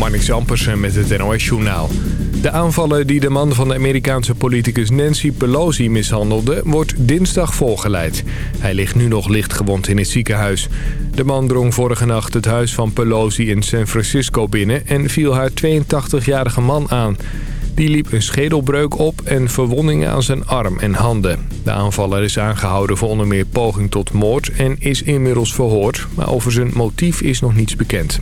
Marnix Ampersen met het NOS-journaal. De aanvallen die de man van de Amerikaanse politicus Nancy Pelosi mishandelde... wordt dinsdag volgeleid. Hij ligt nu nog lichtgewond in het ziekenhuis. De man drong vorige nacht het huis van Pelosi in San Francisco binnen... en viel haar 82-jarige man aan. Die liep een schedelbreuk op en verwondingen aan zijn arm en handen. De aanvaller is aangehouden voor onder meer poging tot moord en is inmiddels verhoord. Maar over zijn motief is nog niets bekend.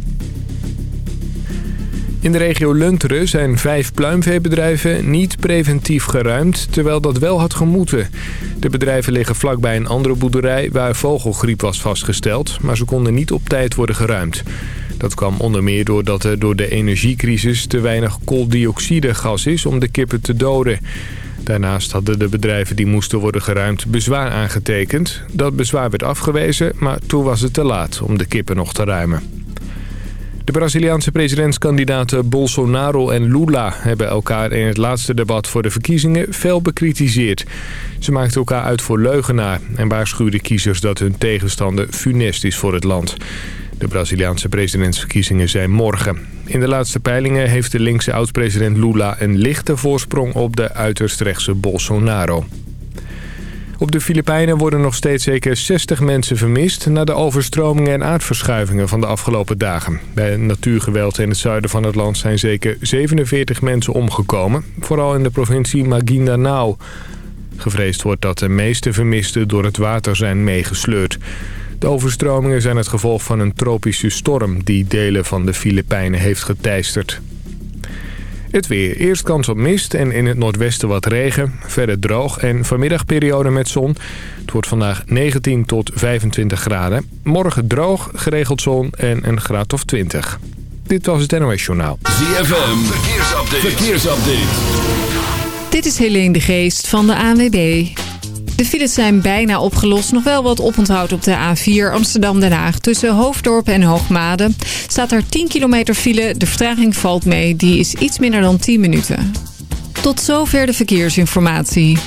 In de regio Lunteren zijn vijf pluimveebedrijven niet preventief geruimd, terwijl dat wel had gemoeten. De bedrijven liggen vlakbij een andere boerderij waar vogelgriep was vastgesteld, maar ze konden niet op tijd worden geruimd. Dat kwam onder meer doordat er door de energiecrisis te weinig kooldioxidegas is om de kippen te doden. Daarnaast hadden de bedrijven die moesten worden geruimd bezwaar aangetekend. Dat bezwaar werd afgewezen, maar toen was het te laat om de kippen nog te ruimen. De Braziliaanse presidentskandidaten Bolsonaro en Lula hebben elkaar in het laatste debat voor de verkiezingen fel bekritiseerd. Ze maakten elkaar uit voor leugenaar en waarschuwden kiezers dat hun tegenstander funest is voor het land. De Braziliaanse presidentsverkiezingen zijn morgen. In de laatste peilingen heeft de linkse oud-president Lula een lichte voorsprong op de uiterst rechtse Bolsonaro. Op de Filipijnen worden nog steeds zeker 60 mensen vermist... na de overstromingen en aardverschuivingen van de afgelopen dagen. Bij natuurgeweld in het zuiden van het land zijn zeker 47 mensen omgekomen. Vooral in de provincie Maguindanao. Gevreesd wordt dat de meeste vermisten door het water zijn meegesleurd. De overstromingen zijn het gevolg van een tropische storm... die delen van de Filipijnen heeft geteisterd. Het weer. Eerst kans op mist en in het noordwesten wat regen. Verder droog en vanmiddag periode met zon. Het wordt vandaag 19 tot 25 graden. Morgen droog, geregeld zon en een graad of 20. Dit was het NOS Journaal. ZFM. Verkeersupdate. Verkeersupdate. Dit is Helene de Geest van de ANWB. De files zijn bijna opgelost. Nog wel wat oponthoud op de A4 Amsterdam-Den Haag. Tussen Hoofddorp en Hoogmade staat er 10 kilometer file. De vertraging valt mee. Die is iets minder dan 10 minuten. Tot zover de verkeersinformatie.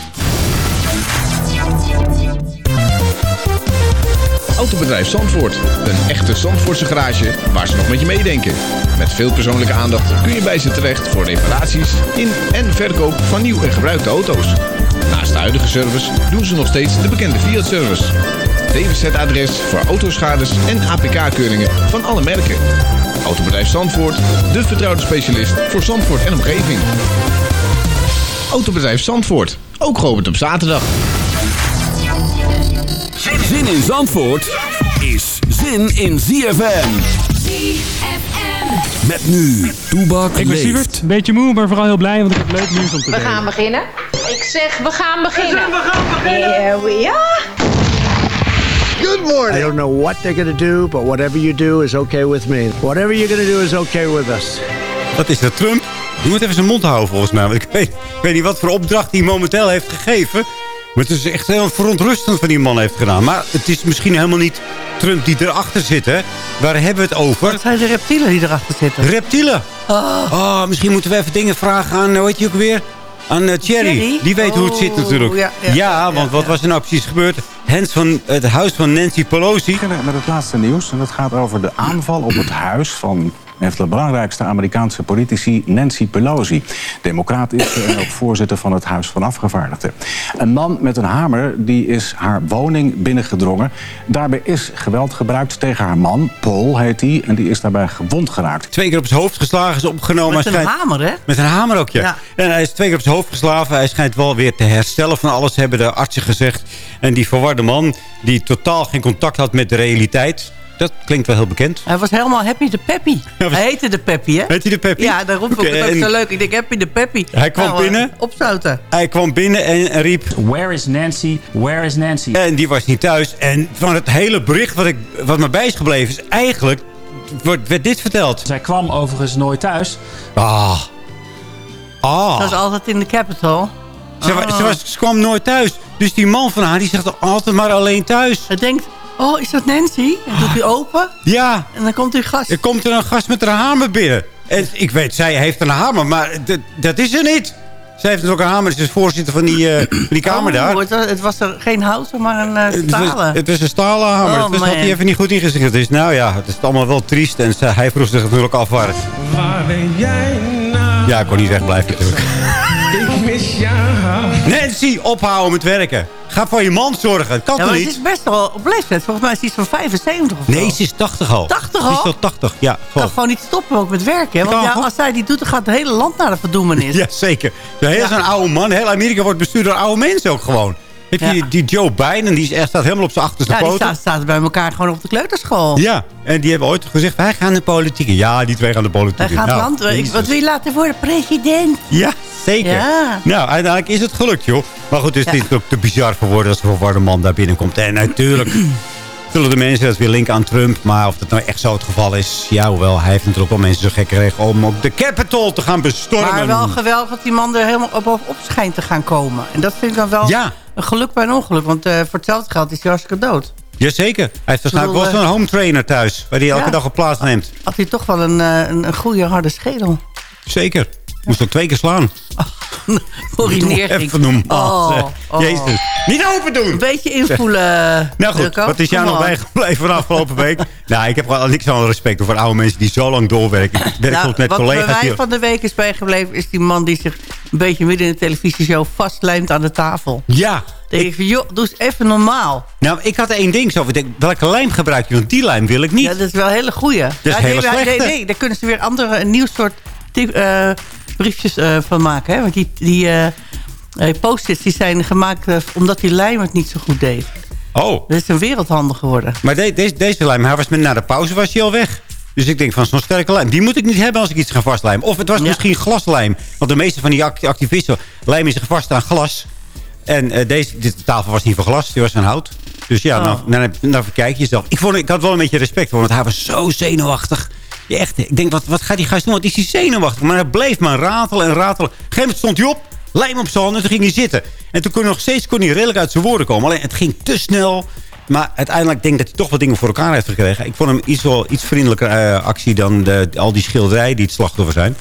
Autobedrijf Zandvoort. Een echte Zandvoortse garage waar ze nog met je meedenken. Met veel persoonlijke aandacht kun je bij ze terecht voor reparaties in en verkoop van nieuw en gebruikte auto's. Naast de huidige service doen ze nog steeds de bekende Fiat-service. DWZ-adres voor autoschades en APK-keuringen van alle merken. Autobedrijf Zandvoort, de vertrouwde specialist voor Zandvoort en omgeving. Autobedrijf Zandvoort, ook geopend op zaterdag. Zin in Zandvoort is zin in ZFM. ZFM. Met nu, Toebak Ik ben. Sievert, een beetje moe, maar vooral heel blij, want ik heb leuk nieuws om te We delen. gaan beginnen. Ik zeg, we gaan beginnen. We gaan beginnen. Here we are. I don't know what they're going to do, but whatever you do is okay with me. Whatever you're going to do is okay with us. Wat is dat, Trump? Die moet even zijn mond houden volgens mij. Want ik weet, ik weet niet wat voor opdracht hij momenteel heeft gegeven. Maar het is echt heel verontrustend wat die man heeft gedaan. Maar het is misschien helemaal niet Trump die erachter zit, hè? Waar hebben we het over? Dat zijn de reptielen die erachter zitten. Reptielen. Oh, misschien moeten we even dingen vragen aan, hoe heet je ook weer? Aan eh, Thierry. Thierry? Die weet hoe het zit Oh, natuurlijk. ja, ja, ja, want ja, wat was er nou precies gebeurd? Hens van het huis van Nancy Pelosi. beginnen met het laatste nieuws. En dat gaat over de aanval op het huis van van de belangrijkste Amerikaanse politici, Nancy Pelosi. Democraat is ze en ook voorzitter van het Huis van Afgevaardigden. Een man met een hamer die is haar woning binnengedrongen. Daarbij is geweld gebruikt tegen haar man, Paul heet hij, en die is daarbij gewond geraakt. Twee keer op zijn hoofd geslagen, is opgenomen. Met een schijnt- hamer, hè? Met een hamer ook, ja. Ja. En hij is twee keer op zijn hoofd geslagen. Hij schijnt wel weer te herstellen van alles, hebben de artsen gezegd. En die verwarde man, die totaal geen contact had met de realiteit... dat klinkt wel heel bekend. Hij was helemaal happy de peppy. was- Hij heette de peppy, hè? Heet hij de Peppy? Ja, daarom vond ik het ook en zo leuk. Ik denk, happy de peppy. Hij kwam Nou, eh, binnen. Opstoten. Hij kwam binnen en, riep... Where is Nancy? Where is Nancy? En die was niet thuis. En van het hele bericht wat, ik, wat me bij is gebleven... is eigenlijk... Wordt, werd dit verteld. Zij kwam overigens nooit thuis. Ah. Ah. Dat was altijd in de capital. Ze, ze, was, ze kwam nooit thuis. Dus die man van haar, die zegt altijd maar alleen thuis. Hij denkt, oh, is dat Nancy? En doet hij open. Ja, En dan komt hij gast. er komt er een gast met een hamer binnen. En ik weet, zij heeft een hamer, maar dat is er niet. Zij heeft natuurlijk een hamer. Ze is voorzitter van die, eh, van die kamer daar. Oh, het, was, het was er geen houten, maar een Het was, stalen. het was een stalen hamer. Oh, dat had man. hij even niet goed ingezet. Dus nou ja, het is allemaal wel triest. En ze- hij vroeg zich natuurlijk af waar het... Waar ben jij nou? Ja, ik kon niet wegblijven natuurlijk. Ik mis jou. Nancy, ophouden met werken. Ga voor je man zorgen. Dat kan Ja, toch maar het niet? is best wel op leeftijd. Volgens mij is hij zo'n 75 of. Nee, ze is 80 al. 80 Ze is al? al 80, ja. kan gewoon niet stoppen ook met werken. Hè? Want ja, als zij die doet, dan gaat het hele land naar de verdoemenis. Ja, zeker. Heel Ja. zo'n oude man. Heel Amerika wordt bestuurd door oude mensen ook gewoon. Heb je Ja. die, Joe Biden, die staat helemaal op zijn achterste Ja, die poten. staat, staat bij elkaar gewoon op de kleuterschool. Ja, en die hebben ooit gezegd, wij gaan de politiek in. Ja, die twee gaan de politiek in. gaat Nou, land... Ik, wat wil je laten worden? President. Ja, zeker. Ja. Nou, uiteindelijk is het gelukt, joh. Maar goed, het is ook te bizar voor woorden als er een verwarde man daar binnenkomt. En natuurlijk zullen de mensen dat weer linken aan Trump. Maar of dat nou echt zo het geval is, ja, hoewel. Hij heeft natuurlijk wel mensen zo gek gekregen om ook de Capitol te gaan bestormen. Maar wel geweldig dat die man er helemaal op, op, op schijnt te gaan komen. En dat vind ik dan wel Ja. Geluk bij een ongeluk. Want eh, voor hetzelfde geld is hij hartstikke dood. Jazeker. Hij heeft waarschijnlijk wel zo'n home trainer thuis. Waar hij elke Ja. dag op plaats neemt. Had hij toch wel een, eh, een, een goede harde schedel. Zeker. Moest ook twee keer slaan. Voor hij Doe neerging. Even normaal. Oh, oh. Jezus. Niet open doen. Een beetje invoelen. Nou goed, wat is jou nog bijgebleven van afgelopen week? nou, ik heb gewoon niks aan respect voor oude mensen die zo lang doorwerken. Ik werk Nou, met wat collega's bij mij van de week is bijgebleven... is die man die zich een beetje midden in de televisieshow vastlijmt aan de tafel. Ja. Dan denk ik van, joh, doe eens even normaal. Nou, ik had één ding zo. Ik denk, welke lijm gebruik je? Want die lijm wil ik niet. Ja, dat is wel een hele goeie. is ja, een hele nee, nee, daar kunnen ze weer andere, een nieuw soort eh, briefjes eh, van maken. Hè? Want die, die eh, eh, post-its die zijn gemaakt omdat die lijm het niet zo goed deed. Oh, Dat is een wereldhande geworden. maar de- deze, deze lijm, hij was met, na de pauze was hij al weg. Dus ik denk van zo'n sterke lijm, die moet ik niet hebben als ik iets ga vastlijmen. Of het was Ja. misschien glaslijm. Want de meeste van die act- activisten lijmen zich vast aan glas. En deze dit tafel was niet van glas, die was van hout. Dus ja, Oh. nou, nou, nou verkijk je jezelf. Ik, vond, ik had wel een beetje respect voor, want hij was zo zenuwachtig. Echt, ik denk, wat, wat gaat die gast doen? Wat is hij zenuwachtig? Maar hij bleef maar ratelen en ratelen. Op een gegeven stond hij op, lijm op zijn handen en toen ging hij zitten. En toen kon hij nog steeds kon hij redelijk uit zijn woorden komen. Alleen, het ging te snel. Maar uiteindelijk denk ik dat hij toch wat dingen voor elkaar heeft gekregen. Ik vond hem iets, wel, iets vriendelijker eh, actie dan de, al die schilderijen die het slachtoffer zijn.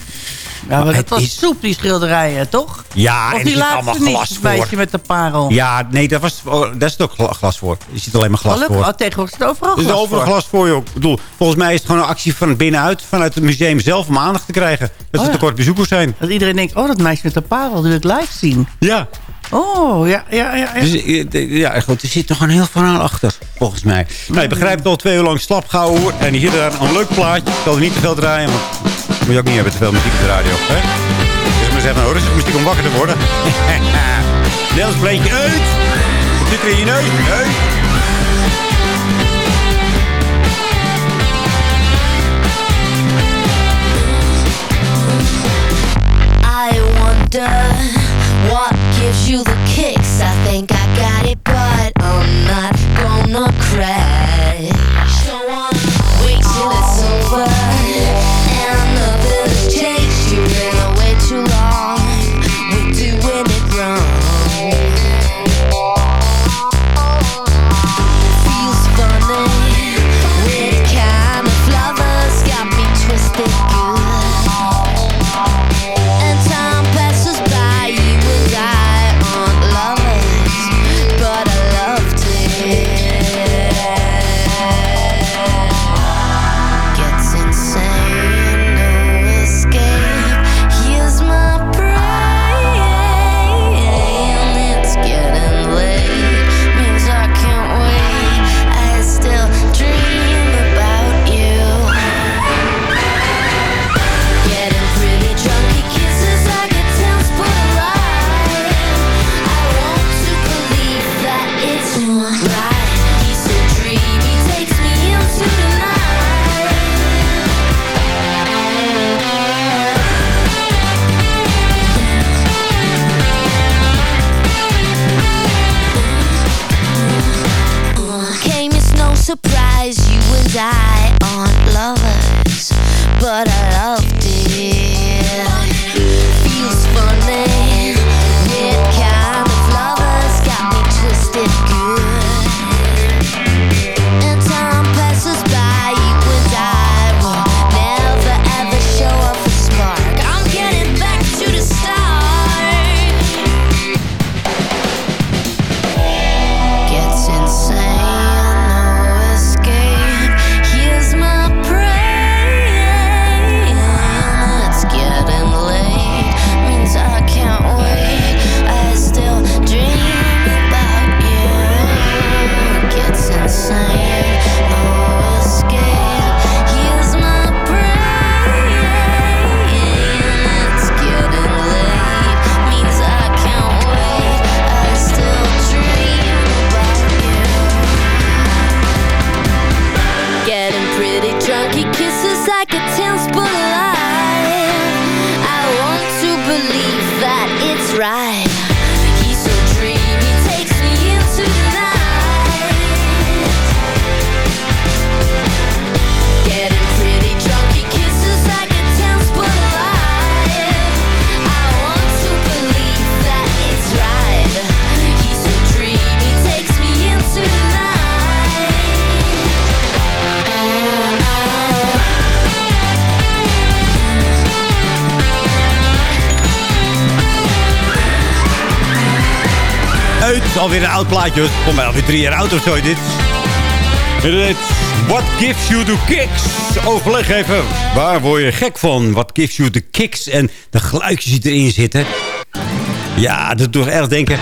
Ja, maar dat het was is- soep, die schilderijen, toch? Ja, of en er die allemaal laatste niet, glas voor. meisje met de parel. Ja, nee, daar, was, oh, daar zit ook gla- glas voor. Er zit alleen maar glas Gelukkig, voor. oh, tegenwoordig is het overal Er is glas overal glas voor, joh. Ik bedoel, volgens mij is het gewoon een actie van binnenuit, vanuit het museum zelf, om aandacht te krijgen. Dat Oh, ze ja. tekort bezoekers zijn. Dat iedereen denkt, oh, dat meisje met de parel, die wil ik live zien. Ja. Oh, ja, ja, ja. ja. Dus eh, ja, goed, er zit nog een heel verhaal achter, volgens mij. Nou, je begrijpt het al twee uur lang slap gehouden. hoor. En hier daar een leuk plaatje. Ik zal er niet te veel draaien, want moet je ook niet hebben, te veel muziek op de radio. Hè? Dus maar zeggen, nou, rustig muziek om wakker te worden. Nels bleetje uit. Wat zit er in je neus? Neus. I wonder what gives you the kicks. I think I got it, but I'm not gonna crash. Surprise, you and I aren't lovers, but I loved Uit, alweer een oud plaatje. Kom mij alweer drie jaar oud of zo dit. Dit, What gives you the kicks? Overleg even. Waar word je gek van? What gives you the kicks? En de geluidjes die erin zitten. Ja, dat doet erg denken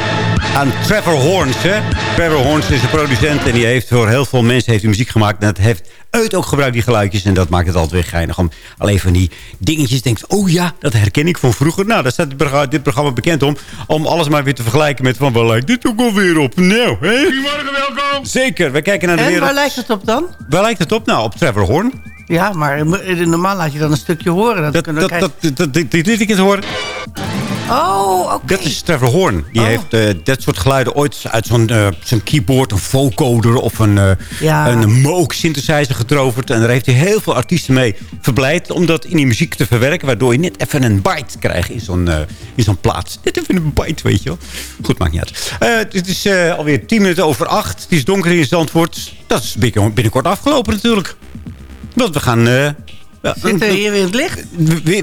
aan Trevor Horns. Hè? Trevor Horns is een producent en die heeft voor heel veel mensen heeft muziek gemaakt. En dat heeft uit ook gebruikt, die geluidjes. En dat maakt het altijd weer geinig. Om alleen van die dingetjes denkt, oh ja, dat herken ik van vroeger. Nou, daar staat dit programma, dit programma bekend om. Om alles maar weer te vergelijken met van, waar lijkt dit ook alweer op? Nou, hè? Goedemorgen, welkom. Zeker, we kijken naar de En wereld. waar lijkt het op dan? Waar lijkt het op? Nou, op Trevor Horn. Ja, maar eh, normaal laat je dan een stukje horen. Dat, Dat, kunnen we dat, kijken. dat, dat, dit, dit horen. Oh, oké. Dat is Trevor Horn. Die heeft eh, dat soort geluiden ooit uit zo'n zo'n keyboard, een vocoder of een, eh Ja. een Moog synthesizer getroverd. En daar heeft hij heel veel artiesten mee verblijd om dat in die muziek te verwerken. Waardoor je net even een bite krijgt in zo'n in zo'n plaats. Net even een bite, weet je wel. Goed, maakt niet uit. Het is alweer tien minuten over acht. Het is donker in Zandvoort. Dat is binnen- binnenkort afgelopen natuurlijk. Want we gaan... Zitten we hier weer in het licht?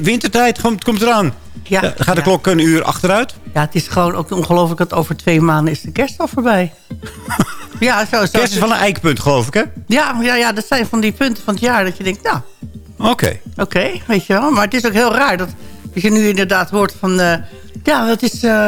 Wintertijd komt, komt eraan. Ja. Gaat de klok een uur achteruit? Ja, het is gewoon ook ongelooflijk dat over twee maanden is de kerst al voorbij. ja, zo, zo. Kerst is van een eikpunt, geloof ik, hè? Ja, ja, ja, dat zijn van die punten van het jaar dat je denkt, nou, Oké. oké, weet je wel. Maar het is ook heel raar dat, dat je nu inderdaad hoort van... eh, ja, het is, eh,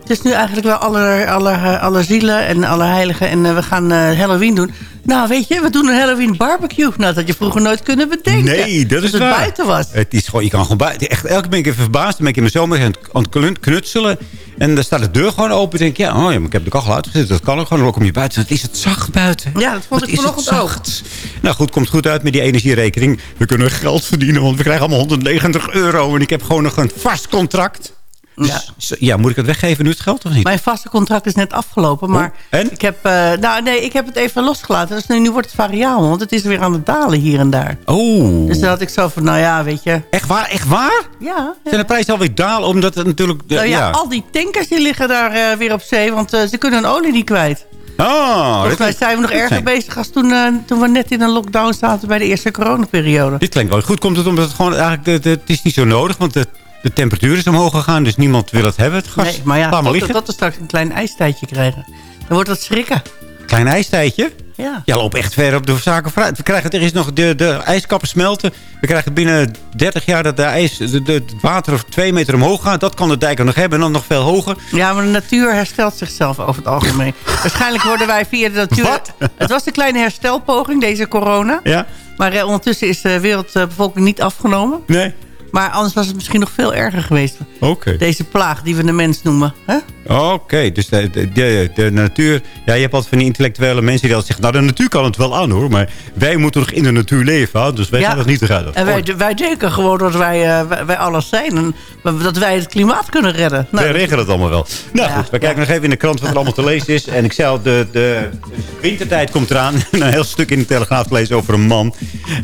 het is nu eigenlijk wel alle, alle, alle zielen en alle heiligen en eh, we gaan eh, Halloween doen. Nou, weet je, we doen een Halloween barbecue. Nou, dat had je vroeger nooit kunnen bedenken. Nee, dat is het waar. buiten was. Het is gewoon, je kan gewoon buiten. Echt, elke keer ben ik even verbaasd. Dan ben ik in mijn zomer aan het- knutselen. En dan staat de deur gewoon open. Dan denk ik, ja, oh, ja maar ik heb de kachel uitgezet. Dat kan ook gewoon. Dan kom je buiten. Het is het zacht buiten. Ja, dat vond Wat ik vanochtend ook. zacht. Nou goed, komt goed uit met die energierekening. We kunnen geld verdienen, want we krijgen allemaal 190 euro. En ik heb gewoon nog een vast contract. Dus, ja. ja, moet ik het weggeven nu het geld of niet? Mijn vaste contract is net afgelopen, maar Oh, en? ik heb, eh, nou nee, ik heb het even losgelaten. Dus nu, nu wordt het variabel, want het is weer aan het dalen hier en daar. Oh. Dus dan had ik zo van, nou ja, weet je. Echt waar? Echt waar? Ja. Zijn de prijzen alweer dalen? Omdat het natuurlijk... de- Nou ja, al die tankers die liggen daar eh, weer op zee, want eh, ze kunnen hun olie niet kwijt. Oh, Volgens mij zijn we nog erger zijn- bezig als toen, eh, toen we net in een lockdown zaten bij de eerste coronaperiode. Dit klinkt wel goed. Komt het omdat het gewoon eigenlijk... Het is niet zo nodig, want de, de temperatuur is omhoog gegaan. Dus niemand wil het hebben, het gas. Nee, maar ja, Laat maar liggen. tot we straks een klein ijstijdje krijgen. Dan wordt dat schrikken. Klein ijstijdje. Ja. Ja, loop echt ver op de zaken vooruit. We krijgen er is nog de, de ijskappen smelten. We krijgen binnen 30 jaar dat de ijs, de, de- het water twee meter omhoog gaat. Dat kan de dijk nog hebben en dan nog veel hoger. Ja, maar de natuur herstelt zichzelf over het algemeen. Waarschijnlijk worden wij via de natuur... Wat? Het was een kleine herstelpoging, deze corona. Ja? Maar eh, ondertussen is de wereldbevolking niet afgenomen. Nee? Maar anders was het misschien nog veel erger geweest. Deze plaag die we de mens noemen. Oké, dus de, de, de, natuur... Ja, je hebt altijd van die intellectuele mensen die altijd zeggen... Nou, de natuur kan het wel aan, hoor. Maar wij moeten nog in de natuur leven, hè, dus wij Ja. gaan het niet eruit. En wij, wij denken gewoon dat wij, eh, wij, alles zijn. En dat wij het klimaat kunnen redden. Nou, wij regelen het allemaal wel. Nou goed, we kijken nog even in de krant wat er allemaal te lezen is. En ik zei al, de, de wintertijd komt eraan. een heel stuk in de Telegraaf gelezen over een man.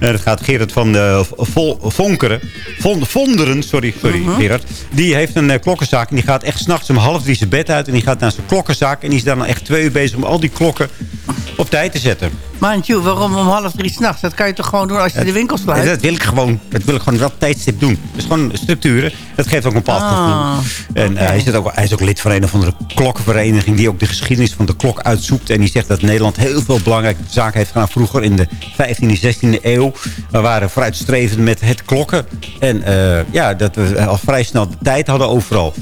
En het gaat Gerard van de Vol, Vonkeren. Von, Vonderen, sorry, sorry Mhm. Gerard. Die heeft een eh, klokkenzaak. En die gaat echt s'nachts om half drie zijn bed uit. En die gaat naar zijn klokkenzaak. En die is dan echt twee uur bezig om al die klokken op tijd te zetten. Mind you, waarom om half drie s'nachts? Dat kan je toch gewoon doen als je de winkel sluit? Dat wil ik gewoon. Dat wil ik gewoon dat tijdstip doen. Is gewoon structuren. Dat geeft ook een bepaald Ah. En eh, hij, zit ook, hij is ook lid van een of andere klokkenvereniging... die ook de geschiedenis van de klok uitzoekt. En die zegt dat Nederland heel veel belangrijke zaken heeft gedaan. Vroeger in de 15e, 16e eeuw. We waren vooruitstrevend met het klokken. En eh, ja, dat we al vrij snel de tijd hadden overal.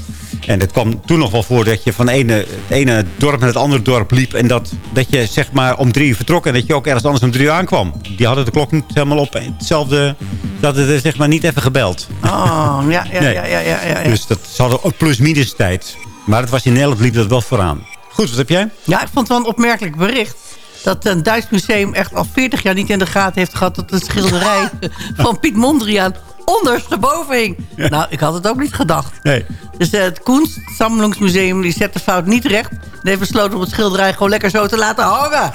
En het kwam toen nog wel voor dat je van het ene, het ene dorp naar het andere dorp liep. En dat, dat je zeg maar om drie uur vertrok. En dat je ook ergens anders om drie uur aankwam. Die hadden de klok niet helemaal op. Hetzelfde, dat het zeg maar niet even gebeld. Oh, ja, ja, Nee. ja, ja, ja, ja. Dus dat, ze hadden ook plus-minus tijd. Maar het was in Nederland liep dat wel vooraan. Goed, wat heb jij? Ja, ik vond het wel een opmerkelijk bericht. dat een Duits museum echt al 40 jaar niet in de gaten heeft gehad... dat een schilderij van Piet Mondriaan ondersteboven hing. Nou, ik had het ook niet gedacht. Nee. Dus eh, het Kunstsammelingsmuseum die zet de fout niet recht. En heeft besloten om het schilderij gewoon lekker zo te laten hangen.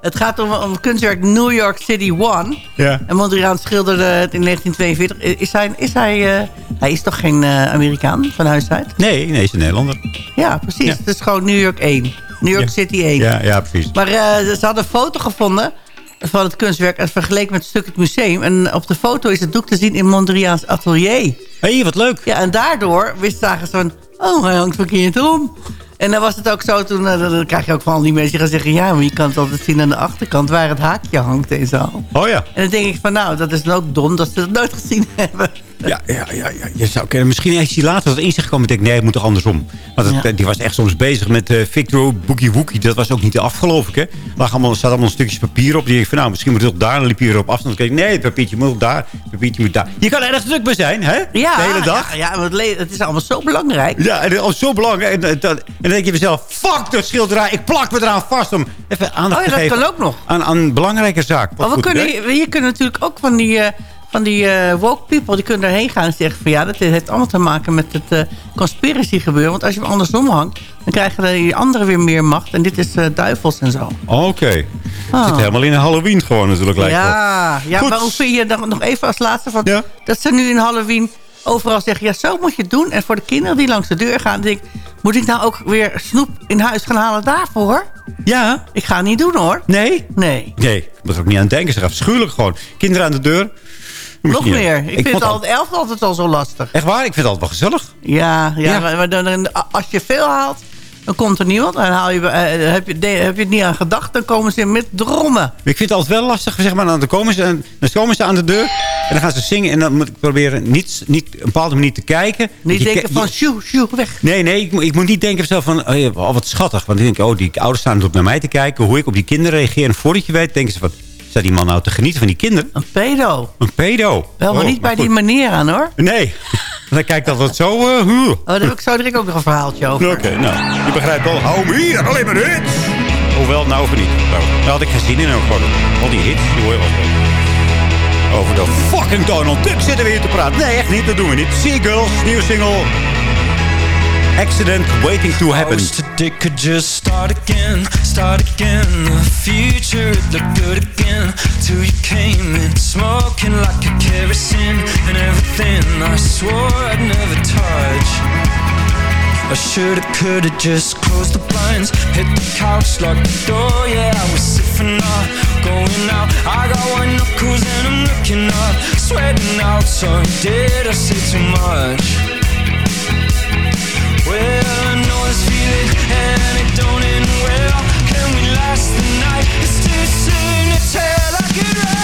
Het gaat om, om het kunstwerk New York City One. Ja. En Mondriaan schilderde het in 1942. Is hij, is hij, eh, hij is toch geen eh, Amerikaan van huis uit? Nee, nee, is een Nederlander. Ja, precies. Ja. Het is gewoon New York 1. New York Ja. City 1. Ja, ja precies. Maar ze hadden een foto gevonden van het kunstwerk... en vergeleken met het stuk het museum. En op de foto is het doek te zien in Mondriaans atelier. Hé, hey, wat leuk. Ja, en daardoor wist zagen ze van... oh, hij hangt verkeerd om. En dan was het ook zo, toen, eh, dan krijg je ook van al die mensen gaan zeggen... ja, maar je kan het altijd zien aan de achterkant waar het haakje hangt en zo. Oh ja. En dan denk ik van, nou, dat is dan ook dom dat ze het nooit gezien hebben. Ja, ja, ja, ja. Je zou kunnen. Misschien heeft hij later wat inzicht gekomen. Ik denk, nee, het moet toch andersom. Want het, Ja. die was echt soms bezig met eh, Victor Boogie Wookie. Dat was ook niet af, geloof ik. Hè? Er allemaal, er staat allemaal stukjes papier op. Die ik van, nou, misschien moet het op daar. Dan liep je er op afstand. Dan keek nee, het papiertje moet daar. Het papiertje moet daar. Je kan er erg druk bij zijn, hè? Ja, De hele dag. Ja, ja het, is allemaal zo belangrijk. Ja, en dat is zo belangrijk. En, en, dan- en dan denk je mezelf, fuck dat schilderij. Ik plak me eraan vast om even aandacht Oh ja, te dat kan ook nog. Aan, aan een belangrijke zaak. Maar we kunnen, hier kunnen natuurlijk ook van die, eh, van die eh, woke people... die kunnen erheen gaan en zeggen van... ja, dat heeft allemaal te maken met het eh conspiracy gebeuren. Want als je hem andersom hangt... dan krijgen die anderen weer meer macht. En dit is eh, duivels en zo. Oké. Het Ah. zit helemaal in Halloween gewoon natuurlijk. Lijkt wel. Ja, ja Goed. maar hoe vind je dan nog even als laatste... Van, Ja. dat ze nu in Halloween overal zeggen... ja, zo moet je het doen. En voor de kinderen die langs de deur gaan... denk ik, moet ik nou ook weer snoep in huis gaan halen daarvoor? Ja. Ik ga het niet doen hoor. Nee? Nee. Nee, ik moet er ook niet aan denken. Ze gaan afschuwelijk gewoon. Kinderen aan de deur. Nog meer. Ik, vind het al het altijd al zo lastig. Echt waar? Ik vind het altijd wel gezellig. Ja, ja, Ja. Maar, maar dan, als je veel haalt, dan komt er niemand. Dan haal je, eh, heb, je, de- heb je het niet aan gedacht, dan komen ze met drommen. Ik vind het altijd wel lastig. Zeg maar, dan, komen ze, en- dan komen ze aan de deur. En dan gaan ze zingen. En dan moet ik proberen niet, niet op een bepaalde manier te kijken. Niet denken ke- van, sjoe, sjoe, weg. Nee, nee, ik, moet- ik moet niet denken zelf van, oh, wat schattig. Want ik denk, oh, die ouders staan op naar mij te kijken. Hoe ik op die kinderen reageer. En voordat je weet, denken ze van, staat die man nou te genieten van die kinderen? Een pedo. Een pedo. Wel, maar Oh, niet bij goed. die meneer aan, hoor. Nee. Dan kijkt altijd zo... eh, huh. Oh, daar heb ik zo direct ook nog een verhaaltje over. Oké, nou, je begrijpt wel. Hou me hier, alleen maar hits. Hoewel, nou of niet. Nou, daar had ik geen zin in ook gewoon. Al die hits, die hoor je wel. Over de fucking Donald Duck zitten we hier te praten. Nee, echt niet, dat doen we niet. Seagulls, nieuwe single. Accident Waiting to Happen. I wish Today could just start again, start again. The future looked good again. Till you came in, smoking like a kerosene and everything I swore I'd never touch. I shoulda, coulda just closed the blinds, hit the couch, locked the door. Yeah, I was sipping up, going out. I got one knuckles and I'm looking up, sweating out. So did I say too much? Can we last the night? It's too soon to tell. I could run,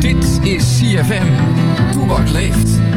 Dit is CFM. Toebak leeft.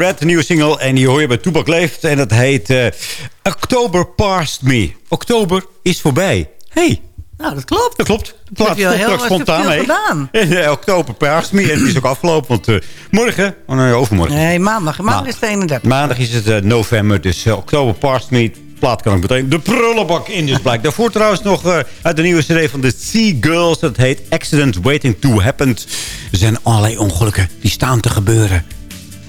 Red, de nieuwe single. En die hoor je bij Toebak Leeft. En dat heet eh, October Past Me. Oktober is voorbij. hey, Nou, dat klopt. dat klopt. De plaat heb je heel spontaan mee. gedaan. En, eh, Oktober Past Me. En het is ook afgelopen. Want eh, morgen, oh nee, overmorgen. Nee, maandag. Maandag is het 31. Maandag is het november, dus oktober past me. Plaat kan ik meteen de prullenbak in dus blijkt. Daarvoor trouwens nog uit de nieuwe serie van de Sea Girls. Dat heet Accident Waiting to Happen. Er zijn allerlei ongelukken die staan te gebeuren.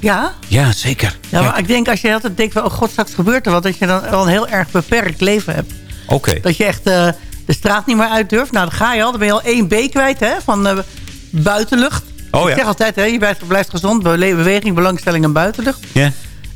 Ja? Ja, zeker. Ja, maar ik denk als je altijd denkt, van, oh god, straks gebeurt er wat... dat je dan wel een heel erg beperkt leven hebt. Oké. Dat je echt eh, de straat niet meer uit durft. Nou, dan ga je al. Dan ben je al één B kwijt hè, van eh, buitenlucht. Oh, Ik zeg altijd, hè, je blijft, blijft gezond. Beweging, belangstelling en buitenlucht. Ja.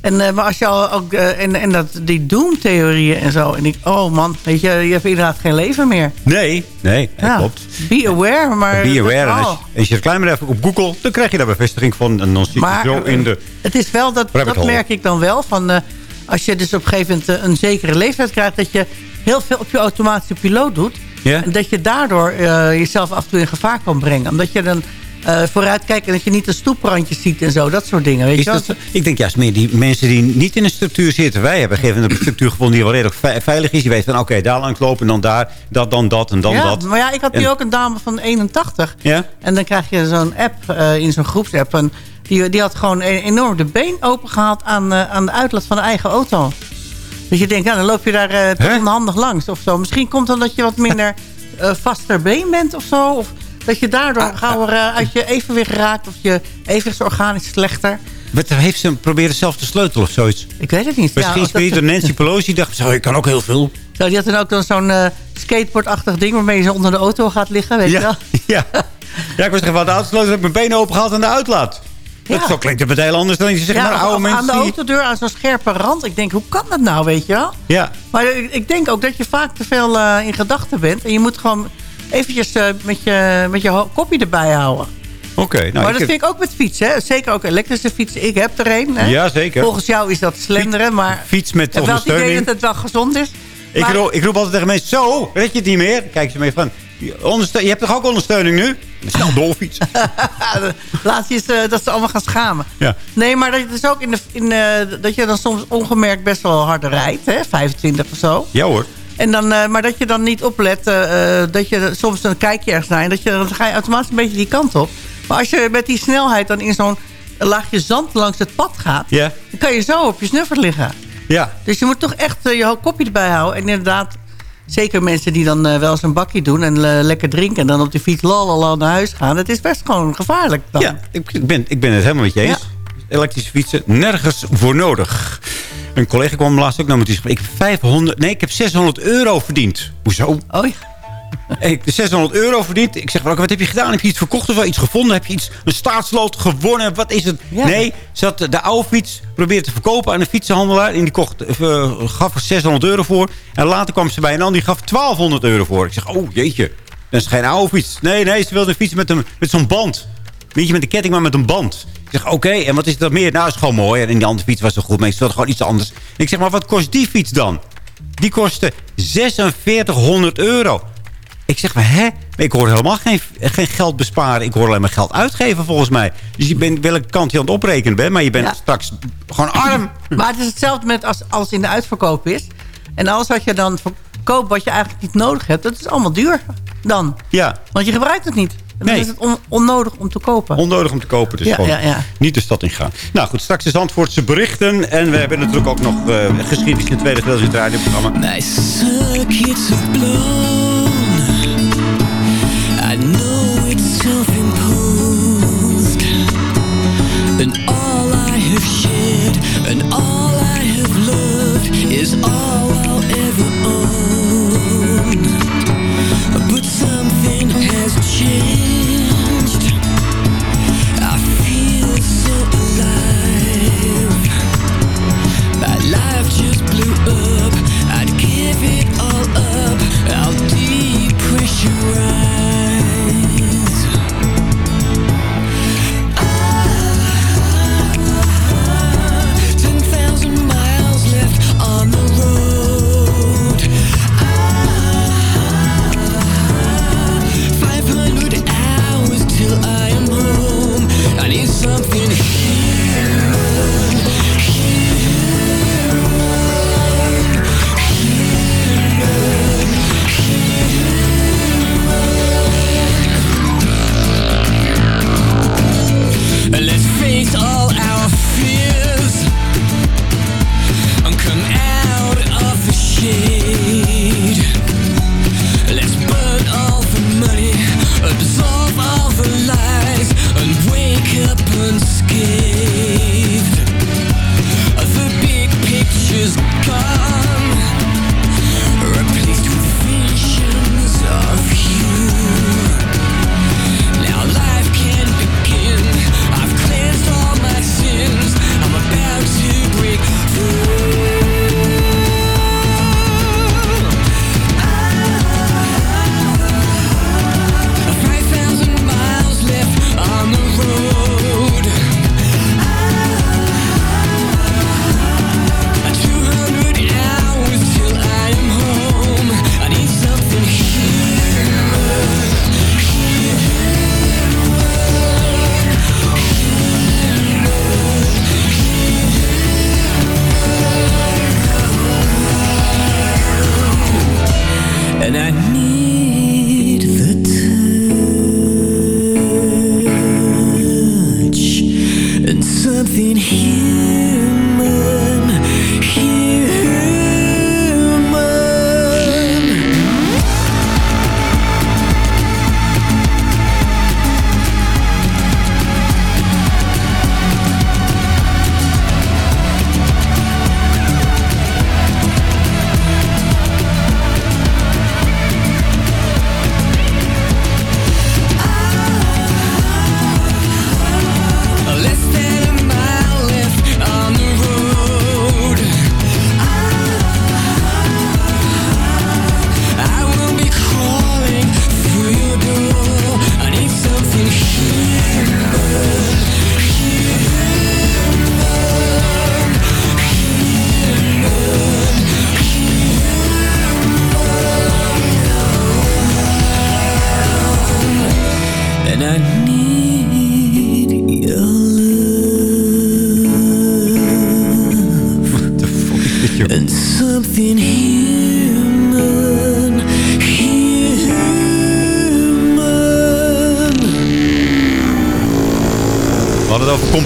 En, eh, maar als je al ook... eh, en, en dat, die doomtheorieën en zo. En ik, oh man, weet je, je hebt inderdaad geen leven meer. Nee, nee, dat Ja. klopt. Be aware, maar... Be aware. En Oh. als, je- als je het klein maar even op Google, dan krijg je daar bevestiging van. En dan zit Maar je zo in de... het is wel, dat, dat hole. merk ik dan wel. Van, eh, als je dus op een gegeven moment eh, een zekere leeftijd krijgt... dat je heel veel op je automatische piloot doet. En dat je daardoor eh, jezelf af en toe in gevaar kan brengen. Omdat je dan eh, vooruit kijkt en dat je niet de stoeprandjes ziet en zo. Dat soort dingen, weet Is je ik denk juist meer die mensen die niet in een structuur zitten. Wij hebben gegeven een structuur gevonden die wel redelijk ve- veilig is. Je weet van oké, daar langs lopen en dan daar, dat, dan dat en dan ja, dat. maar ja, ik had nu ook een dame van 81. Ja? En dan krijg je zo'n app eh, in zo'n groepsapp. En die, die had gewoon enorm de been opengehaald aan, eh, aan de uitlaat van de eigen auto. Dus je denkt, ja, dan loop je daar toch onhandig langs of zo. Misschien komt dan dat je wat minder eh, vaster been bent of zo. Of dat je daardoor gauwer eh, uit je evenwicht raakt. Of je evenwichtsorgaan is slechter. Wat heeft ze proberen zelf te sleutelen of zoiets? Ik weet het niet. Was Ja, dat- door Nancy Pelosi. Die dacht, zo, ik kan ook heel veel. Zo, die had dan ook dan zo'n eh, skateboardachtig ding... waarmee je onder de auto gaat liggen, weet je wel. Ja. ja. Ja, ik was even aan de auto gesloten, heb ik mijn benen opengehaald aan de uitlaat. Dat Ja. zo klinkt het meteen heel anders dan je zegt, maar of- oude mensen aan de autodeur aan zo'n scherpe rand. Ik denk, hoe kan dat nou, weet je wel? Ja. Maar ik, ik denk ook dat je vaak te veel eh, in gedachten bent. En je moet gewoon eventjes eh, met je, met je kopje erbij houden. Oké, nou, maar dat heb- vind ik ook met fietsen. Hè? Zeker ook elektrische fietsen. Ik heb er een. Hè? Ja, zeker. Volgens jou is dat slenderen. Maar Fiets met ik heb wel het idee ondersteuning. dat het wel gezond is. Ik, Maar- roep, ik roep altijd tegen mensen, zo, weet je het niet meer? Kijk ze mee van, onderste- je hebt toch ook ondersteuning nu? Snel doorfiets. Laat je eens, eh, dat ze allemaal gaan schamen. Ja. Nee, maar dat is ook in de, in, eh, dat je dan soms ongemerkt best wel hard rijdt. Hè? 25 of zo. Ja hoor. En dan, eh, maar dat je dan niet oplet, eh, eh, dat je soms een kijkje ergens naar... en dat je, dan ga je automatisch een beetje die kant op. Maar als je met die snelheid dan in zo'n laagje zand langs het pad gaat... Dan kan je zo op je snuffer liggen. Ja. Dus je moet toch echt je kopje erbij houden. En inderdaad, zeker mensen die dan wel eens een bakje doen... en lekker drinken en dan op de fiets lalala naar huis gaan... het is best gewoon gevaarlijk dan. Ja, ik ik ben, ik ben het helemaal met je eens. Elektrische fietsen, nergens voor nodig. Een collega kwam laatst ook naar me toe. Ik heb 500, nee, ik heb 600 euro verdiend. Hoezo? Oh ja. Ik heb 600 euro verdiend. Ik zeg, wat heb je gedaan? Heb je iets verkocht of wel iets gevonden? Heb je iets, een staatslood gewonnen? Wat is het? Ja. Nee, ze had de oude fiets probeerde te verkopen aan een fietsenhandelaar. En die kocht, eh, gaf er 600 euro voor. En later kwam ze bij een ander, die gaf 1200 euro voor. Ik zeg, oh jeetje, dat is geen oude fiets. Nee, nee, ze wilde een fiets met, een, met zo'n band. Niet met een ketting, maar met een band. Ik zeg, oké, en wat is dat meer? Nou, is gewoon mooi. En die andere fiets was zo goed, maar ik gewoon iets anders. En ik zeg, maar wat kost die fiets dan? Die kostte 4600 euro. Ik zeg, maar hè? Ik hoor helemaal geen, geen geld besparen. Ik hoor alleen maar geld uitgeven, volgens mij. Dus je bent welke kant je aan het oprekenen bent. Maar je bent Ja. straks gewoon arm. Maar het is hetzelfde met als alles in de uitverkoop is. En alles wat je dan verkoopt wat je eigenlijk niet nodig hebt... dat is allemaal duur dan. Ja. Want je gebruikt het niet. Dan Nee. is het on- onnodig om te kopen. Onnodig om te kopen. Dus Ja, gewoon ja, ja. niet de stad in gaan. Nou goed, straks de Zandvoortse berichten. En we hebben natuurlijk ook nog eh, geschiedenis in het tweede gedeelte in het radioprogramma. Blown. I know it's self-imposed.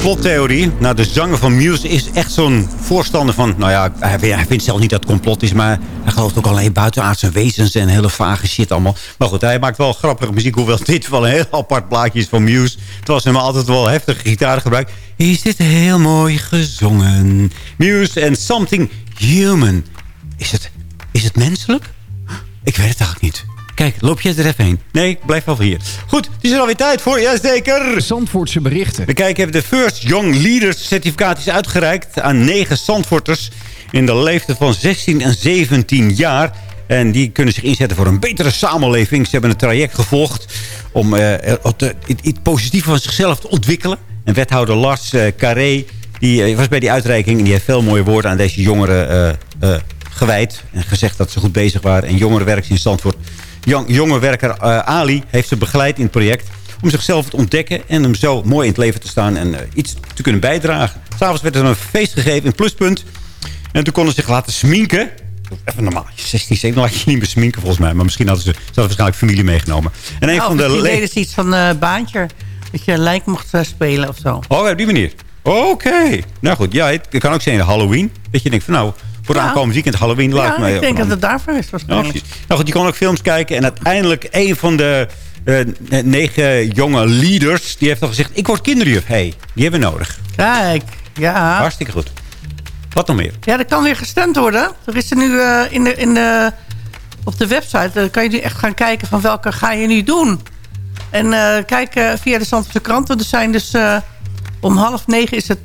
Complottheorie. Nou, de zanger van Muse is echt zo'n voorstander van... Nou ja, hij, vindt zelf niet dat het complot is... maar hij gelooft ook alleen buitenaardse wezens en hele vage shit allemaal. Maar goed, hij maakt wel grappige muziek... hoewel dit wel een heel apart plaatje is van Muse. Het was hem altijd wel heftige gitaargebruik. Is dit heel mooi gezongen. Muse and Something Human. Is het, is het menselijk? Ik weet het eigenlijk niet. Kijk, loop je er even heen? Nee, ik blijf wel hier. Goed, het is er alweer tijd voor. Jazeker. Zandvoortse berichten. We kijken even. De First Young Leaders certificaat is uitgereikt aan negen Zandvoorters... in de leeftijd van 16 en 17 jaar. En die kunnen zich inzetten voor een betere samenleving. Ze hebben een traject gevolgd om eh, het, positieve van zichzelf te ontwikkelen. En wethouder Lars eh, Carré die was bij die uitreiking... en die heeft veel mooie woorden aan deze jongeren eh, eh, gewijd. En gezegd dat ze goed bezig waren. En jongerenwerkers in Zandvoort jonge werker eh, Ali heeft ze begeleid in het project... om zichzelf te ontdekken en om zo mooi in het leven te staan... en eh, iets te kunnen bijdragen. S'avonds werd er een feest gegeven in Pluspunt. En toen konden ze zich laten sminken. Even normaal, 16, 17 laat je niet meer sminken volgens mij. Maar misschien hadden ze, ze hadden waarschijnlijk familie meegenomen. En een Nou, van de misschien le- deden ze iets van eh baantje. Dat je lijk mocht spelen of zo. Oh, op die manier. Oké. Nou goed, ja, het kan ook zijn Halloween. Dat je denkt van nou, voor Ja. aankomende weekend Halloween laat Ja, mij ik denk dat het daarvoor is precies. Nou goed, je kon ook films kijken. En uiteindelijk een van de eh, negen jonge leaders... die heeft al gezegd, ik word kinderjuf. Hé, hey, die hebben we nodig. Kijk, ja. Hartstikke goed. Wat nog meer? Ja, er kan weer gestemd worden. Er is er nu eh, in de, in de, op de website... eh, kan je nu echt gaan kijken van welke ga je nu doen. En kijk via de Zandvoortse kranten. Er zijn dus om half negen is het...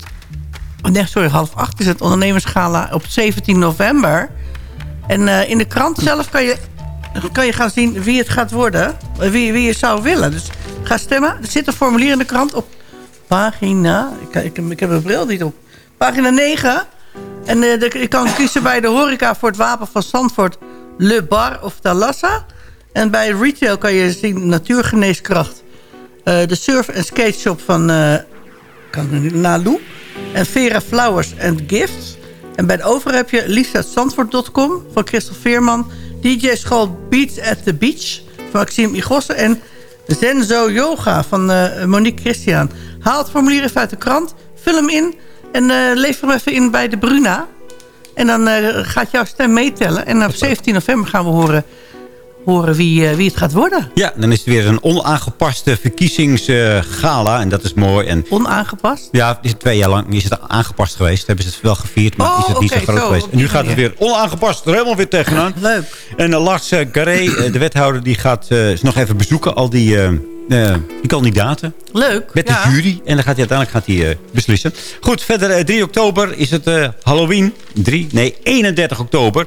oh, nee, sorry, half acht is het ondernemersgala op 17 november. En eh, in de krant zelf kan je, kan je gaan zien wie het gaat worden. eh, Wie, wie je zou willen. Dus ga stemmen. Er zit een formulier in de krant op pagina... Ik, ik, heb een bril niet op. Pagina 9... En eh, je kan kiezen bij de horeca voor het wapen van Zandvoort... Le Bar of Talassa. En bij retail kan je zien Natuurgeneeskracht. eh, de surf- en skate shop van kan- Nalu. En Vera Flowers and Gifts. En bij de over heb je liefstzandvoort.com van Christel Veerman. DJ School Beats at the Beach van Maxime Igosse. En Zenzo Yoga van eh, Monique Christian. Haal het formulier even uit de krant. Vul hem in. En eh, lever hem even in bij de Bruna. En dan eh, gaat jouw stem meetellen. En op 17 november gaan we horen, horen wie, eh, wie het gaat worden. Ja, dan is het weer een onaangepaste verkiezingsgala. en dat is mooi. En Onaangepast? ja, het is twee jaar lang is het aangepast geweest. Hebben ze het wel gevierd, maar Oh, is het niet zo groot zo, geweest. En nu gaat het weer onaangepast er helemaal weer tegenaan. Leuk. En eh, Lars Garé, eh, de wethouder, die gaat nog even bezoeken. Al die, die kandidaten. Leuk. Met de jury. En dan gaat hij uiteindelijk gaat hij, beslissen. Goed, verder eh, 3 oktober is het Halloween. 3, nee, 31 oktober.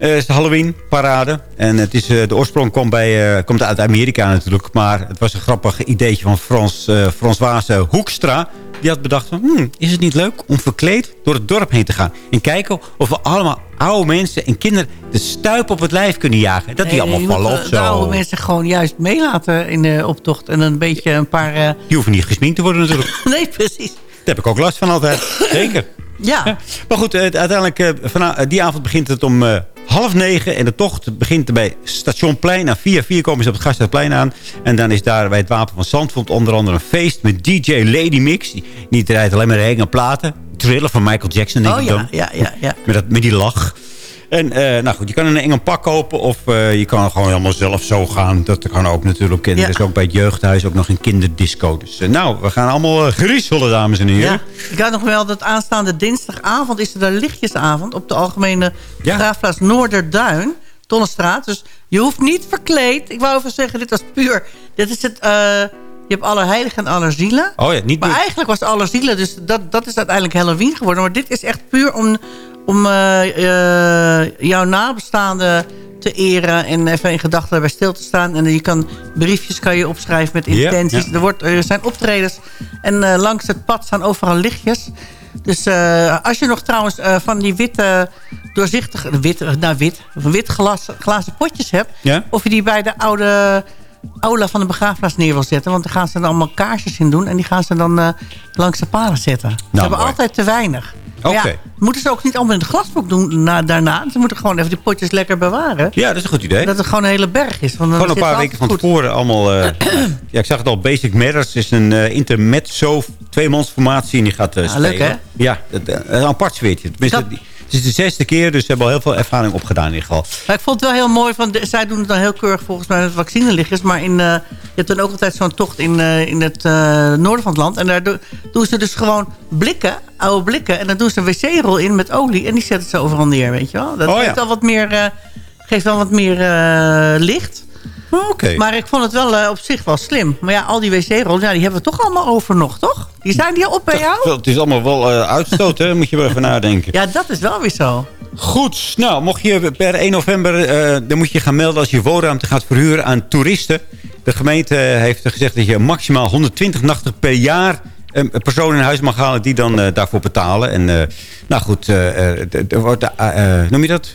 Eh, is de Halloween parade. En het is, eh, de oorsprong komt, bij, eh, komt uit Amerika natuurlijk. Maar het was een grappig ideetje van Frans, eh Françoise Hoekstra. Die had bedacht van, hmm, is het niet leuk om verkleed door het dorp heen te gaan. En kijken of we allemaal oude mensen en kinderen de stuip op het lijf kunnen jagen. Dat die allemaal vallen of De oude zo. mensen gewoon juist meelaten in de optocht. En een beetje een paar... eh, Die hoeven niet gesminkt te worden natuurlijk. nee, precies. Daar heb ik ook last van altijd. Zeker. Ja. Maar goed, eh, uiteindelijk, eh, eh, die avond begint het om half negen. En de tocht begint bij Stationplein. Na vier, vier komen ze op het Gasthuisplein aan. En dan is daar bij het Wapen van Zandvoort onder andere een feest met DJ Lady Mix. Die, die draait alleen maar heen platen. Thriller van Michael Jackson, denk Oh ik ja, dan. ja, ja, ja. Met, dat, met die lach. En eh, nou goed, je kan een enge pak kopen of eh, je kan gewoon helemaal zelf zo gaan. Dat kan ook natuurlijk. En Ja. is ook bij het jeugdhuis ook nog een kinderdisco. Dus eh, nou, we gaan allemaal griezelen, dames en heren. Ja, ik had nog wel dat aanstaande dinsdagavond is er de lichtjesavond op de algemene Ja. graafplaats Noorderduin, Tonnenstraat. Dus je hoeft niet verkleed. Ik wou even zeggen, dit was puur. Dit is het. je hebt Allerheiligen en Allerzielen. Oh ja, niet Maar meer- eigenlijk was het Allerzielen, dus dat, dat is uiteindelijk Halloween geworden. Maar dit is echt puur om, om eh, eh, jouw nabestaanden te eren en even in gedachten daarbij stil te staan. En je kan briefjes kan je opschrijven met intenties. Er, wordt, er zijn optredens en eh, langs het pad staan overal lichtjes. Dus als je nog trouwens van die witte, doorzichtige, wit, nou wit, wit glas, glazen potjes hebt. Of je die bij de oude aula van de begraafplaats neer wil zetten. Want dan gaan ze er allemaal kaarsjes in doen. En die gaan ze dan langs de palen zetten. ze hebben mooi. altijd te weinig. Oké. Ja, moeten ze ook niet allemaal in het glasboek doen na, daarna? Ze moeten gewoon even die potjes lekker bewaren. Ja, dat is een goed idee. Dat het gewoon een hele berg is. Want dan Gewoon een paar weken van tevoren allemaal... eh, ja, ik zag het al. Basic Matters is een eh intermezzo tweemansformatie. En die gaat eh Ah, spelen. leuk, hè? Ja, dat, een apart zweertje. Tenminste, die- het is de zesde keer, dus ze hebben al heel veel ervaring opgedaan in ieder geval. Maar ik vond het wel heel mooi. Van zij doen het dan heel keurig volgens mij met vaccinelichtjes. Maar in, eh, je hebt dan ook altijd zo'n tocht in, eh, in het eh, noorden van het land. En daar do- doen ze dus gewoon blikken, oude blikken. En dan doen ze een wc-rol in met olie. En die zetten ze overal neer, weet je wel. Dat Oh, geeft, wel wat meer, geeft wel wat meer eh, licht. Oké. Maar ik vond het wel eh, op zich wel slim. Maar ja, al die wc-rollen, ja, die hebben we toch allemaal over nog, toch? Die zijn die al op bij jou? Het is allemaal wel eh uitstoot, hè? Moet je wel even nadenken. Ja, dat is wel weer zo. Goed, nou, mocht je per 1 november... eh, dan moet je gaan melden als je woonruimte gaat verhuren aan toeristen. De gemeente heeft gezegd dat je maximaal 120 nachten per jaar... een persoon in huis mag halen die dan daarvoor betalen. En nou goed, er wordt... noem je dat?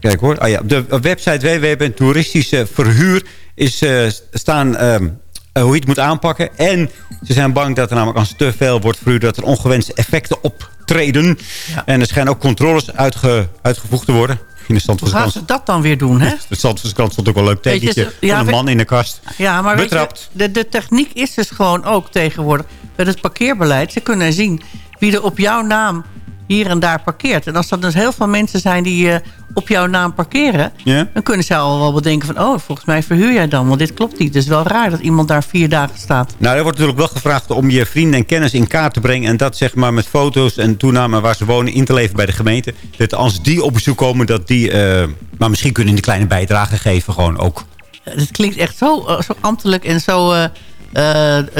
Kijk hoor. Ah, ja, op de website www.toeristische verhuur is eh, staan ehm, eh, hoe je het moet aanpakken. En ze zijn bang dat er namelijk als te veel wordt verhuurd... dat er ongewenste effecten optreden. En er schijnen ook controles uitge, uitgevoegd te worden. In de Hoe Zandvoortse gaan ze dat dan weer doen, hè? De Zandvoortse kant stond ook wel een leuk tekentje ja, een man in de kast. Ja, maar weet je, Betrapt. de, de techniek is dus gewoon ook tegenwoordig... met het parkeerbeleid. Ze kunnen zien wie er op jouw naam hier en daar parkeert. En als er dus heel veel mensen zijn die eh, op jouw naam parkeren... Dan kunnen ze al wel bedenken van... oh, volgens mij verhuur jij dan, want dit klopt niet. Het is wel raar dat iemand daar vier dagen staat. Nou, er wordt natuurlijk wel gevraagd om je vrienden en kennis in kaart te brengen. En dat zeg maar met foto's en toename waar ze wonen in te leveren bij de gemeente. Dat als die op bezoek komen, dat die... eh, maar misschien kunnen die kleine bijdrage geven gewoon ook. Het klinkt echt zo, eh, zo ambtelijk en zo...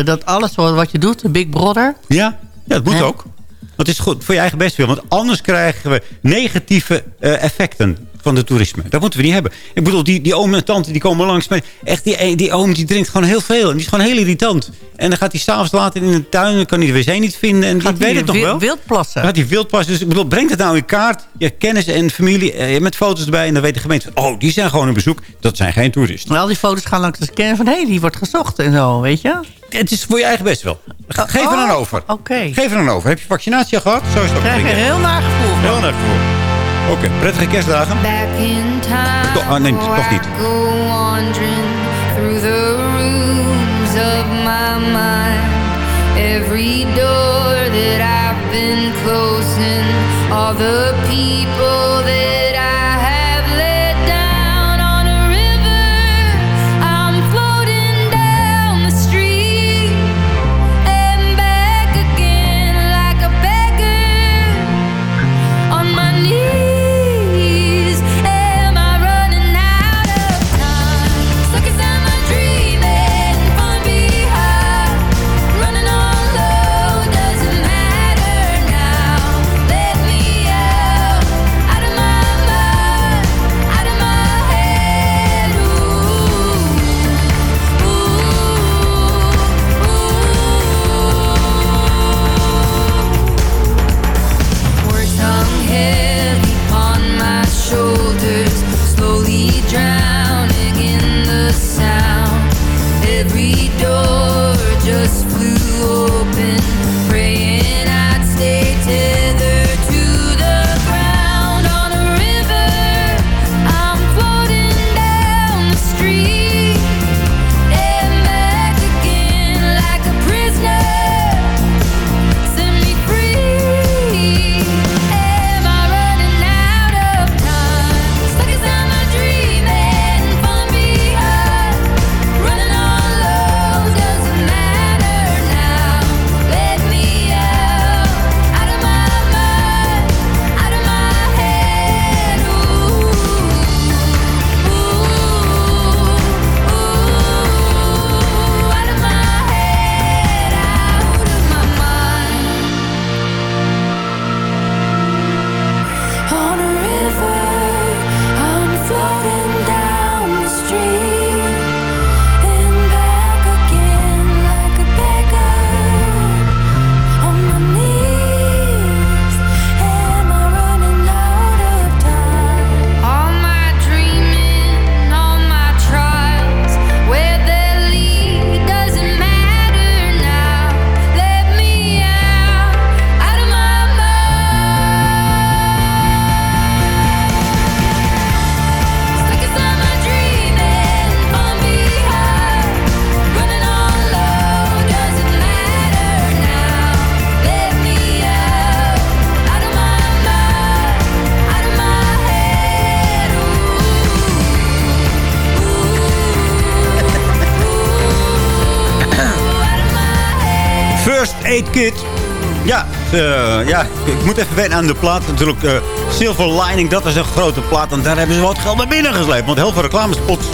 dat alles wat je doet, Big Brother... Ja, ja dat moet ook. Het is goed voor je eigen bestwil. Want anders krijgen we negatieve eh, effecten van de toerisme. Dat moeten we niet hebben. Ik bedoel, die, die oom en tante die komen langs. Maar echt, die, die oom die drinkt gewoon heel veel. En die is gewoon heel irritant. En dan gaat hij s'avonds later in de tuin. Dan kan hij de wc niet vinden. En Gaat ik weet het nog wel. wildplassen? Gaat hij wildplassen. Dus ik bedoel, breng het nou in kaart. Je kennis en familie eh, met foto's erbij. En dan weet de gemeente oh, die zijn gewoon op bezoek. Dat zijn geen toeristen. Maar al die foto's gaan langs de scan van... hé, hey, die wordt gezocht en zo, weet je? Het is voor je eigen best wel. Geef er dan over. Oké. Geef er dan over. Heb je vaccinatie al gehad? Zo is ook. Krijg je heel naar gevoel van. Heel naar Oké, prettige kerstdagen. Back in time. Toch- ah, nee, toch niet. Through the rooms of my mind. Every door that I've been closing, all the people that Kit. Ja, eh, ja, ik moet even wennen aan de plaat. Natuurlijk, eh, Silver Lining, dat is een grote plaat. En daar hebben ze wat geld naar binnen gesleept. Want heel veel reclamespots,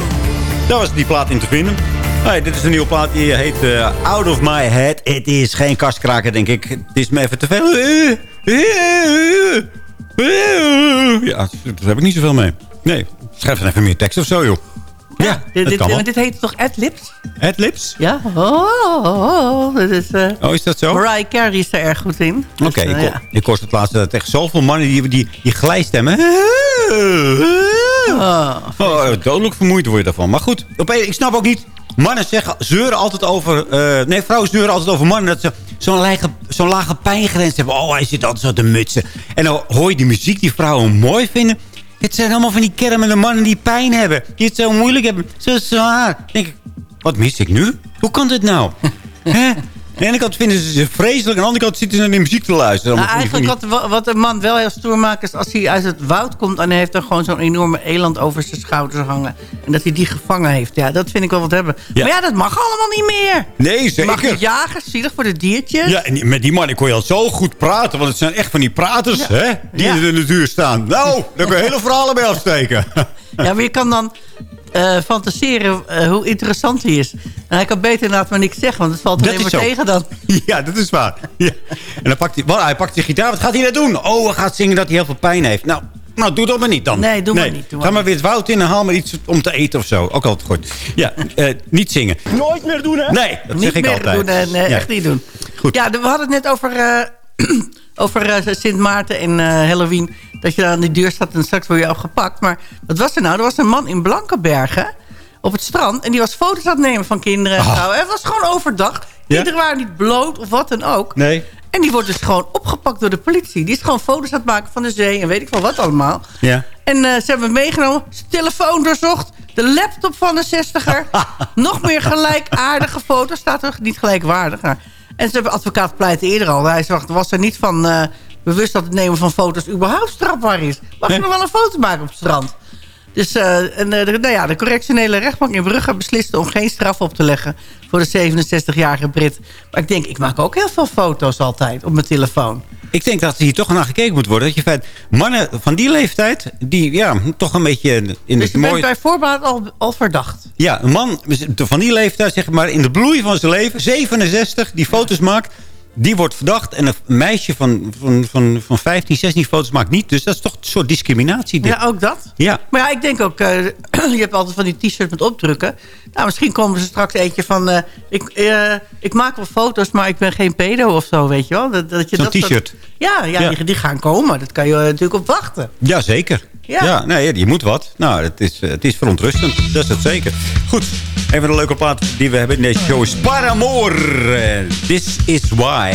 daar was die plaat in te vinden. Hey, dit is een nieuwe plaat, die heet eh, Out of My Head. Het is geen kastkraker, denk ik. Het is me even te veel. Ja, daar heb ik niet zoveel mee. Nee, schrijf dan even meer tekst of zo, joh. Ja, Dit, dit, wel. dit heet toch Adlibs? Adlibs? Ja. Oh, oh, oh. Dat is, eh, Oh, is dat zo? Mariah Carey is er erg goed in. Oké, Dus, eh, ik, ja. ik hoor het laatste dat echt zoveel mannen die, die, die glijstemmen. Oh, dodelijk vermoeid word je daarvan. Maar goed, ik snap ook niet. Mannen zeggen, zeuren altijd over... eh, nee, vrouwen zeuren altijd over mannen... dat ze zo'n lage, zo'n lage pijngrens hebben. Oh, hij zit altijd zo te mutsen. En dan hoor je die muziek die vrouwen mooi vinden. Het zijn allemaal van die kermende mannen die pijn hebben. Die het zo moeilijk hebben. Zo zwaar. Denk ik, wat mis ik nu? Hoe kan dit nou? Hè? Aan de ene kant vinden ze ze vreselijk. Aan de andere kant zitten ze naar die muziek te luisteren. Nou, eigenlijk wat, wat een man wel heel stoer maakt... is als hij uit het woud komt... en hij heeft dan gewoon zo'n enorme eland over zijn schouders hangen. En dat hij die gevangen heeft. Ja, dat vind ik wel wat hebben. Ja. Maar ja, dat mag allemaal niet meer. Nee, Je mag zeker. niet jagen, zielig voor de diertjes. Ja, en met die man kon je al zo goed praten. Want het zijn echt van die praters, hè? Die Ja. in de natuur staan. Nou, daar kun je hele verhalen bij afsteken. Ja, maar je kan dan eh, fantaseren eh, hoe interessant hij is. En hij kan beter inderdaad maar niks zeggen, want het valt Dat alleen maar zo. tegen dan. ja, dat is waar. Ja. En dan pakt hij, wel, hij pakt zijn gitaar. Wat gaat hij nou doen? Oh, hij gaat zingen dat hij heel veel pijn heeft. Nou, nou doe dat maar niet dan. Nee, doe maar niet, doe Ga maar maar weer het woud in en haal maar iets om te eten of zo. Ook altijd goed. Ja, eh, niet zingen. Nooit meer doen, hè? Nee, dat niet zeg ik meer altijd. doen, nee, nee, Ja. echt niet doen. Goed. Ja, we hadden het net over, eh, over eh, Sint Maarten en eh, Halloween. Dat je daar aan de deur staat en straks word je afgepakt. Maar wat was er nou? Er was een man in Blankenbergen op het strand. En die was foto's aan het nemen van kinderen en Ah. vrouwen. Het was gewoon overdag. Ja? Kinderen waren niet bloot of wat dan ook. Nee. En die wordt dus gewoon opgepakt door de politie. Die is gewoon foto's aan het maken van de zee en weet ik wel wat allemaal. Ja. En eh, ze hebben hem meegenomen, zijn telefoon doorzocht, de laptop van de 60er. nog meer gelijkaardige foto's, staat er niet gelijkwaardig. Maar- En ze hebben advocaat pleiten eerder al. Hij zegt, was er niet van eh, bewust dat het nemen van foto's überhaupt strafbaar is. Mag je Nee. nog wel een foto maken op het strand? Dus eh, en, eh, de, nou ja, de correctionele rechtbank in Brugge besliste om geen straf op te leggen voor de 67-jarige Brit. Maar ik denk, ik maak ook heel veel foto's altijd op mijn telefoon. Ik denk dat hier toch naar gekeken moet worden. Dat je feit, mannen van die leeftijd, die ja, toch een beetje in Dus het bent mooie... bij voorbaat al, al verdacht. Ja, een man van die leeftijd, zeg maar, in de bloei van zijn leven, 67, die foto's maakt, die wordt verdacht. En een meisje van, van, van, van 15, 16 foto's maakt niet. Dus dat is toch een soort discriminatie. dit. Ja, ook dat. Ja. Maar ja, ik denk ook, eh, je hebt altijd van die t-shirt met opdrukken. Nou, misschien komen ze straks eentje van, eh, ik, eh, ik maak wel foto's, maar ik ben geen pedo of zo, weet je wel. Dat, dat je Zo'n t-shirt. Ja, ja, Ja. Die, die gaan komen. Dat kan je natuurlijk op wachten. Jazeker. Ja. Ja, nee, je moet wat. Nou, het is, het is verontrustend. Dat is het zeker. Goed, een van de leuke platen die we hebben in deze show is Paramore. Eh, This is why.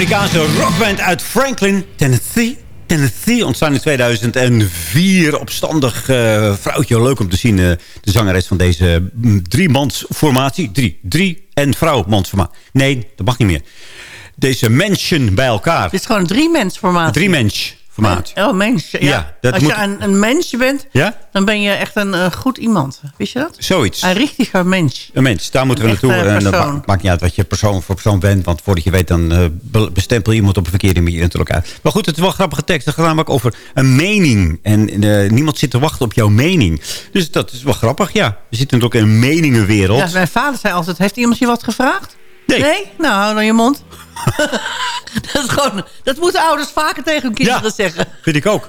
Amerikaanse rockband uit Franklin, Tennessee. Tennessee ontstaan in 2004. Opstandig eh, vrouwtje. Leuk om te zien. eh, de zangeres van deze mm, driemansformatie. Drie. Drie en vrouwmansformatie. Nee, dat mag niet meer. Deze mensen bij elkaar. Dit is gewoon een drie-mensformatie. Drie mens. Oh, mens. Ja. Ja, dat Als moet- je een, een mensje bent, Ja? dan ben je echt een eh, goed iemand. Wist je dat? Zoiets. Een richtiger mens. Een mens, daar moeten we naartoe. En dat persoon. ma- maakt niet uit wat je persoon voor persoon bent. Want voordat je weet, dan eh, be- bestempel je iemand op een verkeerde manier natuurlijk uit. Maar goed, het is wel een grappige tekst. Het gaat namelijk over een mening. En eh, niemand zit te wachten op jouw mening. Dus dat is wel grappig, ja. We zitten natuurlijk in een meningenwereld. Ja, mijn vader zei altijd, heeft iemand je wat gevraagd? Nee. Nou, hou dan je mond. dat, is gewoon, dat moeten ouders vaker tegen hun kinderen zeggen. Vind ik ook.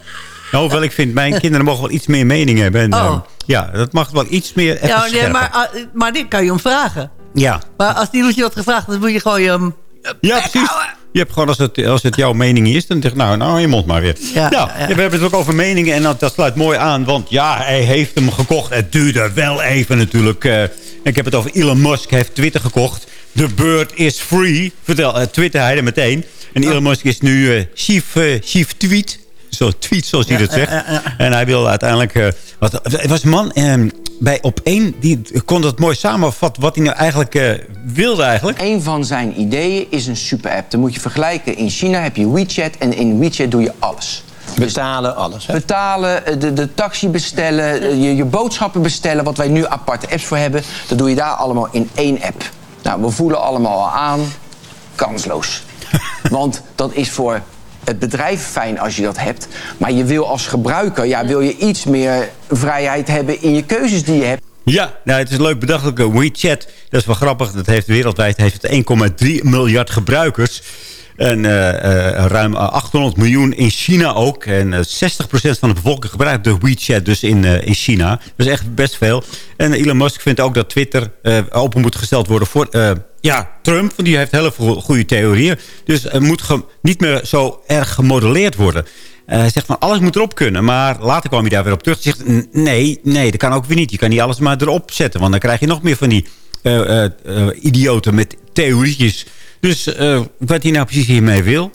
Nou, hoewel ik vind, mijn kinderen mogen wel iets meer mening hebben. En, Oh. eh, ja, dat mag wel iets meer even Ja, nee, maar, ah, maar dit kan je om vragen. Ja, Maar als niemand je wat gevraagd dan moet je gewoon je... um, Ja, precies. Je hebt gewoon, als het, als het jouw mening is, dan zeg je, nou, nou, je mond maar weer. Ja, nou, ja. we hebben het ook over meningen en dat, dat sluit mooi aan. Want ja, hij heeft hem gekocht. Het duurde wel even natuurlijk. eh, ik heb het over Elon Musk heeft Twitter gekocht. The bird is free. Vertel, eh, Twitter hij er meteen. En Elon Musk is nu eh, chief, eh, chief tweet. Zo tweet, zoals hij Ja, dat zegt. ja, ja, ja. En hij wil uiteindelijk... eh, wat, het was een man ehm, bij op één, die kon dat mooi samenvatten... wat hij nou eigenlijk wilde eigenlijk. Een van zijn ideeën is een super-app. Dan moet je vergelijken. In China heb je WeChat en in WeChat doe je alles. Betalen, alles. Hè? Betalen, de, de taxi bestellen, je, je boodschappen bestellen... wat wij nu aparte apps voor hebben... dat doe je daar allemaal in één app. Nou, we voelen allemaal al aan, kansloos. Want dat is voor het bedrijf fijn als je dat hebt. Maar je wil als gebruiker, ja, wil je iets meer vrijheid hebben... in je keuzes die je hebt. Ja, nou, het is leuk bedacht. ook, eh, WeChat, dat is wel grappig. Dat heeft wereldwijd heeft het 1,3 miljard gebruikers. En eh, eh, ruim 800 miljoen in China ook. En eh 60% van de bevolking gebruikt de WeChat dus in, eh, in China. Dat is echt best veel. En Elon Musk vindt ook dat Twitter eh, open moet gesteld worden voor eh, ja, Trump. Die heeft hele go- goede theorieën. Dus het moet niet meer zo erg gemodelleerd worden. Eh, Hij zegt van alles moet erop kunnen. Maar later kwam hij daar weer op terug. Hij zegt "N- nee, nee, dat kan ook weer niet. Je kan niet alles maar erop zetten. Want dan krijg je nog meer van die eh, eh, eh, idioten met theorietjes. Dus eh, wat hij nou precies hiermee wil...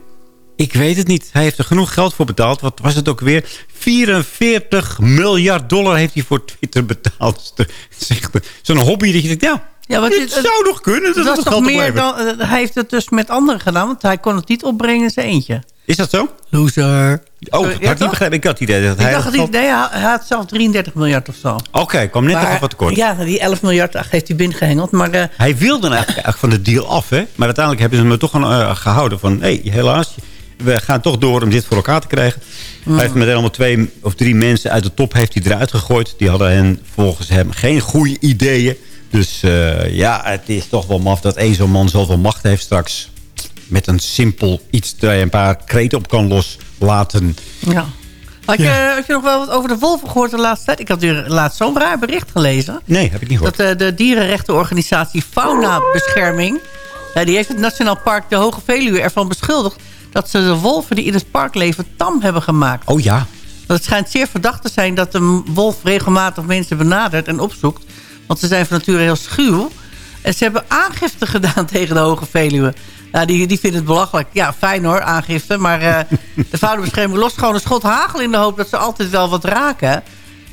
Ik weet het niet. Hij heeft er genoeg geld voor betaald. Wat was het ook weer? 44 miljard dollar heeft hij voor Twitter betaald. Zegt, Zo'n hobby dat je denkt, ja, Ja, want dit zou nog kunnen. Dat, Dat het was toch geld meer dan... eh, hij heeft het dus met anderen gedaan, want hij kon het niet opbrengen in zijn eentje. Is dat zo? Loser. Oh, Ja, had ik niet toch? begrepen. Ik had het idee dat Ik hij... dacht dat hij, nee, hij had zelf 33 miljard of zo. Oké, kwam net Maar- even wat tekort. Ja, die 11 miljard heeft hij binnengehengeld. Maar eh, Hij wilde eigenlijk, eigenlijk van de deal af, hè? Maar uiteindelijk hebben ze hem er toch aan, eh, gehouden van... hé, hey, helaas, we gaan toch door om dit voor elkaar te krijgen. Hij heeft meteen allemaal twee of drie mensen uit de top heeft hij eruit gegooid. Die hadden hen, volgens hem geen goede ideeën. Dus eh, ja, het is toch wel maf dat één zo'n man zoveel macht heeft straks. Met een simpel iets waar je een paar kreten op kan loslaten. ja. Had, je, had je nog wel wat over de wolven gehoord de laatste tijd? Ik had hier laatst zo'n raar bericht gelezen. Nee, heb ik niet gehoord. Dat eh, de dierenrechtenorganisatie Fauna Bescherming... eh, die heeft het Nationaal Park de Hoge Veluwe ervan beschuldigd... dat ze de wolven die in het park leven tam hebben gemaakt. Oh ja. Want het schijnt zeer verdacht te zijn dat een wolf regelmatig mensen benadert en opzoekt. Want ze zijn van nature heel schuw. En ze hebben aangifte gedaan tegen de Hoge Veluwe. Nou, die, die vinden het belachelijk. Ja, fijn hoor, aangifte. Maar eh, de fauwebescherming lost gewoon een schot hagel in de hoop... dat ze altijd wel wat raken.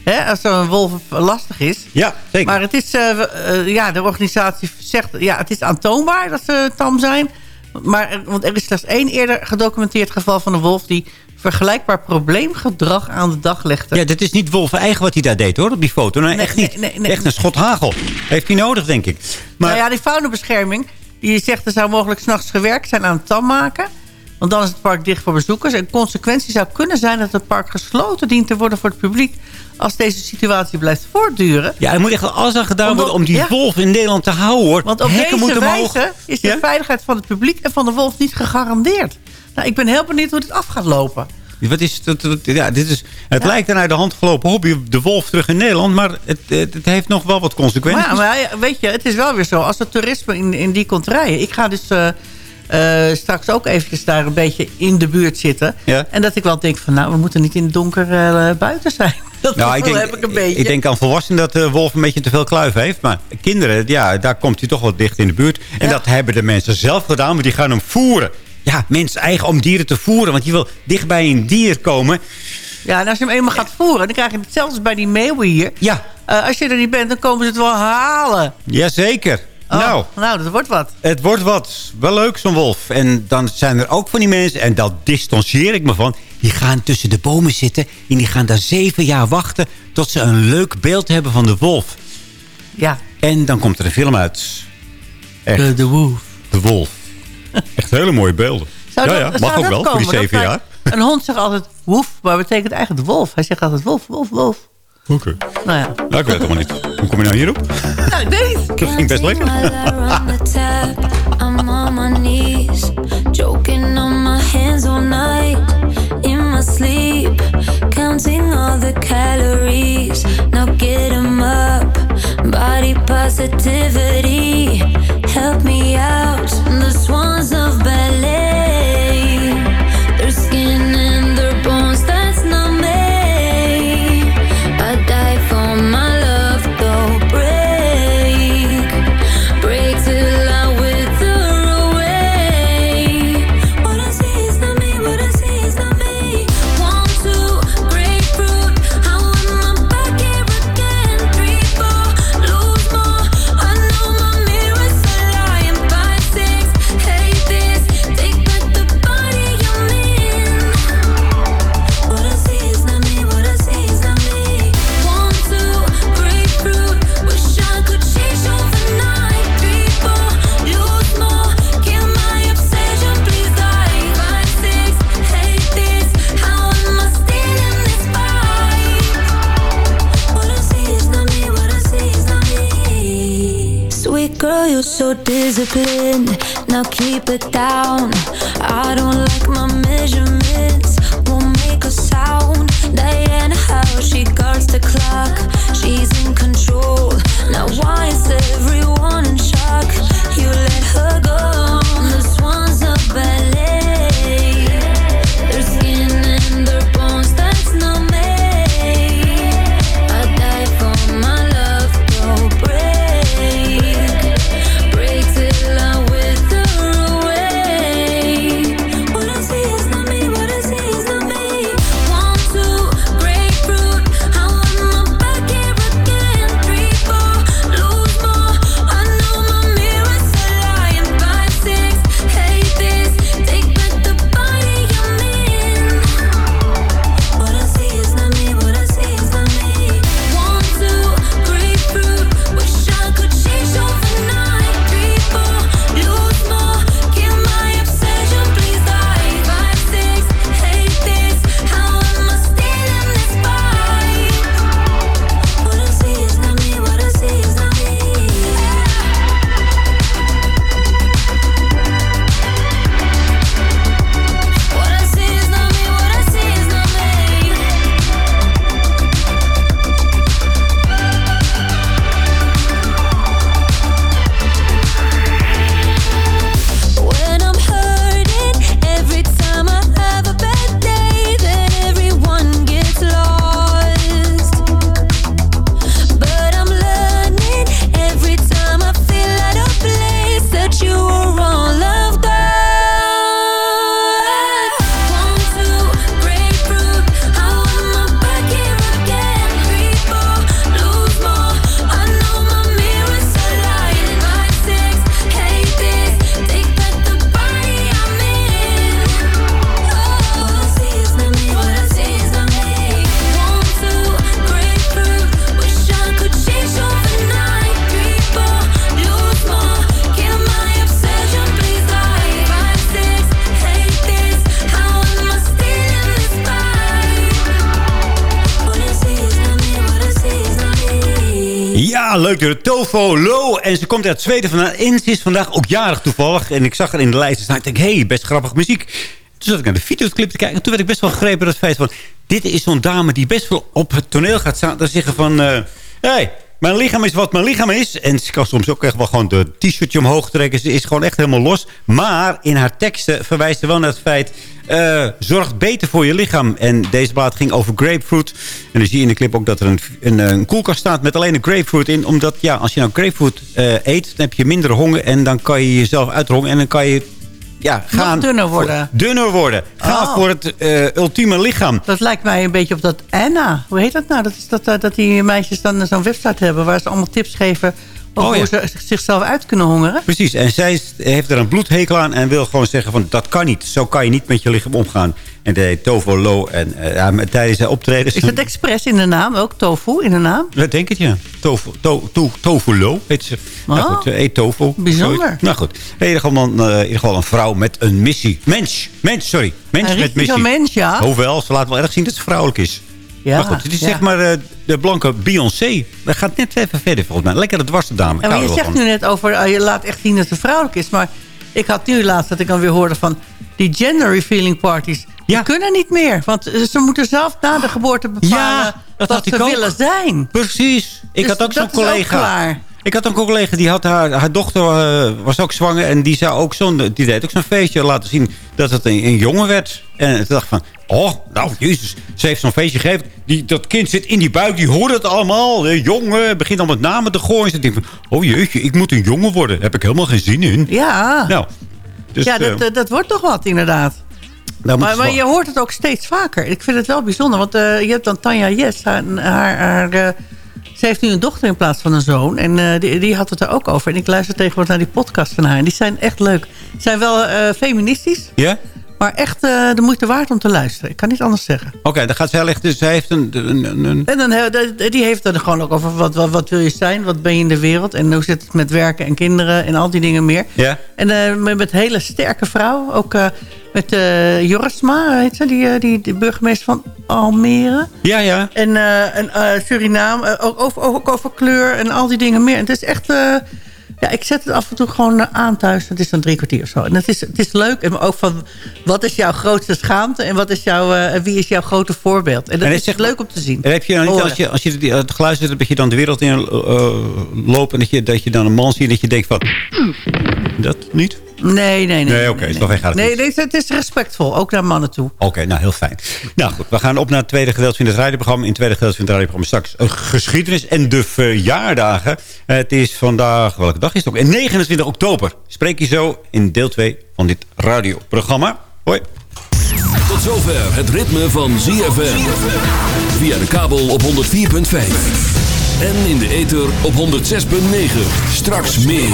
Hè, als zo'n wolf lastig is. Ja, zeker. Maar het is, eh, eh, ja, de organisatie zegt... ja, het is aantoonbaar dat ze tam zijn. Maar, want er is slechts één eerder gedocumenteerd geval van een wolf... die vergelijkbaar probleemgedrag aan de dag legde. Ja, dit is niet Wolf eigen wat hij daar deed, hoor, op die foto. Nee, echt niet. nee, nee. echt een schot hagel. Heeft hij nodig, denk ik. Maar Nou ja, die faunabescherming... die zegt er zou mogelijk s'nachts gewerkt zijn aan het tam maken... want dan is het park dicht voor bezoekers. En consequentie zou kunnen zijn dat het park gesloten dient te worden voor het publiek... als deze situatie blijft voortduren. Ja, er moet echt alles aan gedaan Omdat- worden om die ja. wolf in Nederland te houden, hoor. Want op Hekken deze wijze is de Ja? veiligheid van het publiek en van de wolf niet gegarandeerd. Nou, ik ben heel benieuwd hoe dit af gaat lopen. Wat is, dat, ja, dit is, het lijkt een uit de hand gelopen hobby, de wolf terug in Nederland. Maar het, het, het heeft nog wel wat consequenties. Maar, weet je, het is wel weer zo. Als het toerisme in, in die komt rijden. Ik ga dus eh, eh, straks ook eventjes daar een beetje in de buurt zitten. Ja. En dat ik wel denk van, nou, we moeten niet in het donker eh, buiten zijn. Dat Nou, gevoel heb ik een beetje. ik denk aan volwassenen dat de wolf een beetje te veel kluif heeft. Maar kinderen, ja, daar komt hij toch wel dicht in de buurt. En Ja. dat hebben de mensen zelf gedaan, maar die gaan hem voeren. Ja, mens eigen om dieren te voeren. Want je wil dicht bij een dier komen. Ja, en als je hem eenmaal gaat voeren, dan krijg je het zelfs bij die meeuwen hier. Ja. Eh, als je er niet bent, dan komen ze het wel halen. Jazeker. Oh, Nou, nou, dat wordt wat. het wordt wat. Wel leuk, zo'n wolf. En dan zijn er ook van die mensen, en daar distancieer ik me van... die gaan tussen de bomen zitten en die gaan daar zeven jaar wachten... tot ze een leuk beeld hebben van de wolf. Ja. En dan komt er een film uit. Echt. De, wolf. De wolf. Echt hele mooie beelden. Zou ja, dat- ja, mag ook wel, voor komen? die zeven jaar. Een hond zegt altijd woef, maar betekent eigenlijk wolf. Hij zegt altijd wolf, wolf, wolf. Oké. Nou ja. Nou, ik weet het helemaal niet. Hoe kom je nou hierop? Nou, ik weet niet. Dat ging best lekker. I'm on my knees, joking on my hands all night. In my sleep, counting all the calories. Now get 'em up, body positivity. Help me out, the swans of ballet. Disciplined. Now keep it down. I don't like my measurements. Won't make a sound. Diana, how she guards the clock. She's in control. Ja, leuk. De Tovo Lo. En ze komt uit Zweden vandaan. En ze is vandaag ook jarig toevallig. En ik zag haar in de lijst staan. Ik denk, hé, hey, best grappig muziek. Toen zat ik naar de videoclip te kijken. En toen werd ik best wel gegrepen door het feit van... Dit is zo'n dame die best wel op het toneel gaat staan. Dan zeggen van... Hé, hey, mijn lichaam is wat mijn lichaam is. En ze kan soms ook echt wel gewoon de t-shirtje omhoog trekken. Ze is gewoon echt helemaal los. Maar in haar teksten verwijst ze wel naar het feit... eh zorg beter voor je lichaam. En deze plaat ging over grapefruit. En dan zie je in de clip ook dat er een, een, koelkast staat met alleen een grapefruit in. Omdat ja, als je nou grapefruit eh, eet, dan heb je minder honger. En dan kan je jezelf uithongeren. En dan kan je ja, gaan dunner voor- worden. dunner worden. Ga Oh. voor het eh, ultieme lichaam. Dat lijkt mij een beetje op dat Anna. Hoe heet dat nou? Dat is dat, eh, dat die meisjes dan zo'n website hebben... waar ze allemaal tips geven over Oh, ja. hoe ze zichzelf uit kunnen hongeren. Precies, en zij heeft er een bloedhekel aan en wil gewoon zeggen van dat kan niet. Zo kan je niet met je lichaam omgaan. En dat heet Tovo Lo. En eh, ja, tijdens de optredens... Is dat expres in de naam? Ook tofu in de naam? Dat denk ik, ja. Tofu, to, Lo heet ze. Nou Oh. goed, eh, eet tofu. Bijzonder. Zoiets. Nou goed, in ieder, geval, eh, in ieder geval een vrouw met een missie. Mens, mens, sorry. Mens Een met missie. mens, ja. Hoewel, ze laat wel erg zien dat ze vrouwelijk is. Ja, maar goed, het is ja. zeg maar de blanke Beyoncé. Dat gaat net even verder volgens mij. Lekker de dwarse dame. Ik je zegt nu net over, je laat echt zien dat ze vrouwelijk is. Maar ik had nu laatst dat ik dan weer hoorde van die gender revealing parties. Die kunnen niet meer. Want eh, ze moeten zelf na de geboorte bepalen dat wat ze ook. willen zijn. Precies. Ik Dus had ook zo'n ook collega. ik had ook een collega die had haar, haar dochter eh, was ook zwanger en die zou ook zo'n die deed ook zo'n feestje laten zien dat het een, een jongen werd. En ik dacht van, oh, nou jezus, ze heeft zo'n feestje gegeven. Die, dat kind zit in die buik, die hoort het allemaal. Eh, jongen, begint al met namen te gooien. Ze denkt van, oh jeetje, ik moet een jongen worden. Daar heb ik helemaal geen zin in. Ja, Nou, dus, ja dat, eh, dat wordt toch wat inderdaad. Maar, ze maar je hoort het ook steeds vaker. Ik vind het wel bijzonder. Want eh, je hebt dan Tanja Yes. Haar, haar, haar, eh, ze heeft nu een dochter in plaats van een zoon. En eh, die, die had het er ook over. En ik luister tegenwoordig naar die podcast van haar. En die zijn echt leuk. Ze zijn wel feministisch. Ja? Maar echt de moeite waard om te luisteren. Ik kan niet anders zeggen. Oké, dan gaat zij echt, dus zij heeft een, een, een, En dan, die heeft er gewoon ook over wat, wat, wat wil je zijn? Wat ben je in de wereld? En hoe zit het met werken en kinderen en al die dingen meer. Ja? En met, met hele sterke vrouw. Ook met eh Jorisma, heet ze, die, eh, die, die burgemeester van Almere. Ja, ja. En, eh, en Suriname, ook, over, ook over kleur en al die dingen meer. En het is echt... ja, ik zet het af en toe gewoon aan thuis. Het is dan drie kwartier of zo. En het is, het is leuk. En ook van, wat is jouw grootste schaamte? En wat is jouw, wie is jouw grote voorbeeld? En dat En is zeg leuk om te zien. En heb je dan niet, als je, als je het geluisterd hebt, dat je dan de wereld in loopt... en dat je, dat je dan een man ziet en dat je denkt van... Dat niet? Nee, nee, nee. Nee, oké, is nog gaat het Nee, nee, het is- respectvol. Ook naar mannen toe. Oké, nou heel fijn. Nou goed, we gaan op naar het tweede gedeelte van het radioprogramma. In het tweede gedeelte van het radioprogramma straks een geschiedenis en de verjaardagen. Het is vandaag, welke dag is het ook? En 29 oktober. Spreek je zo in deel 2 van dit radioprogramma. Hoi. Tot zover het ritme van ZFM. Via de kabel op 104.5. En in de ether op 106.9. Straks meer.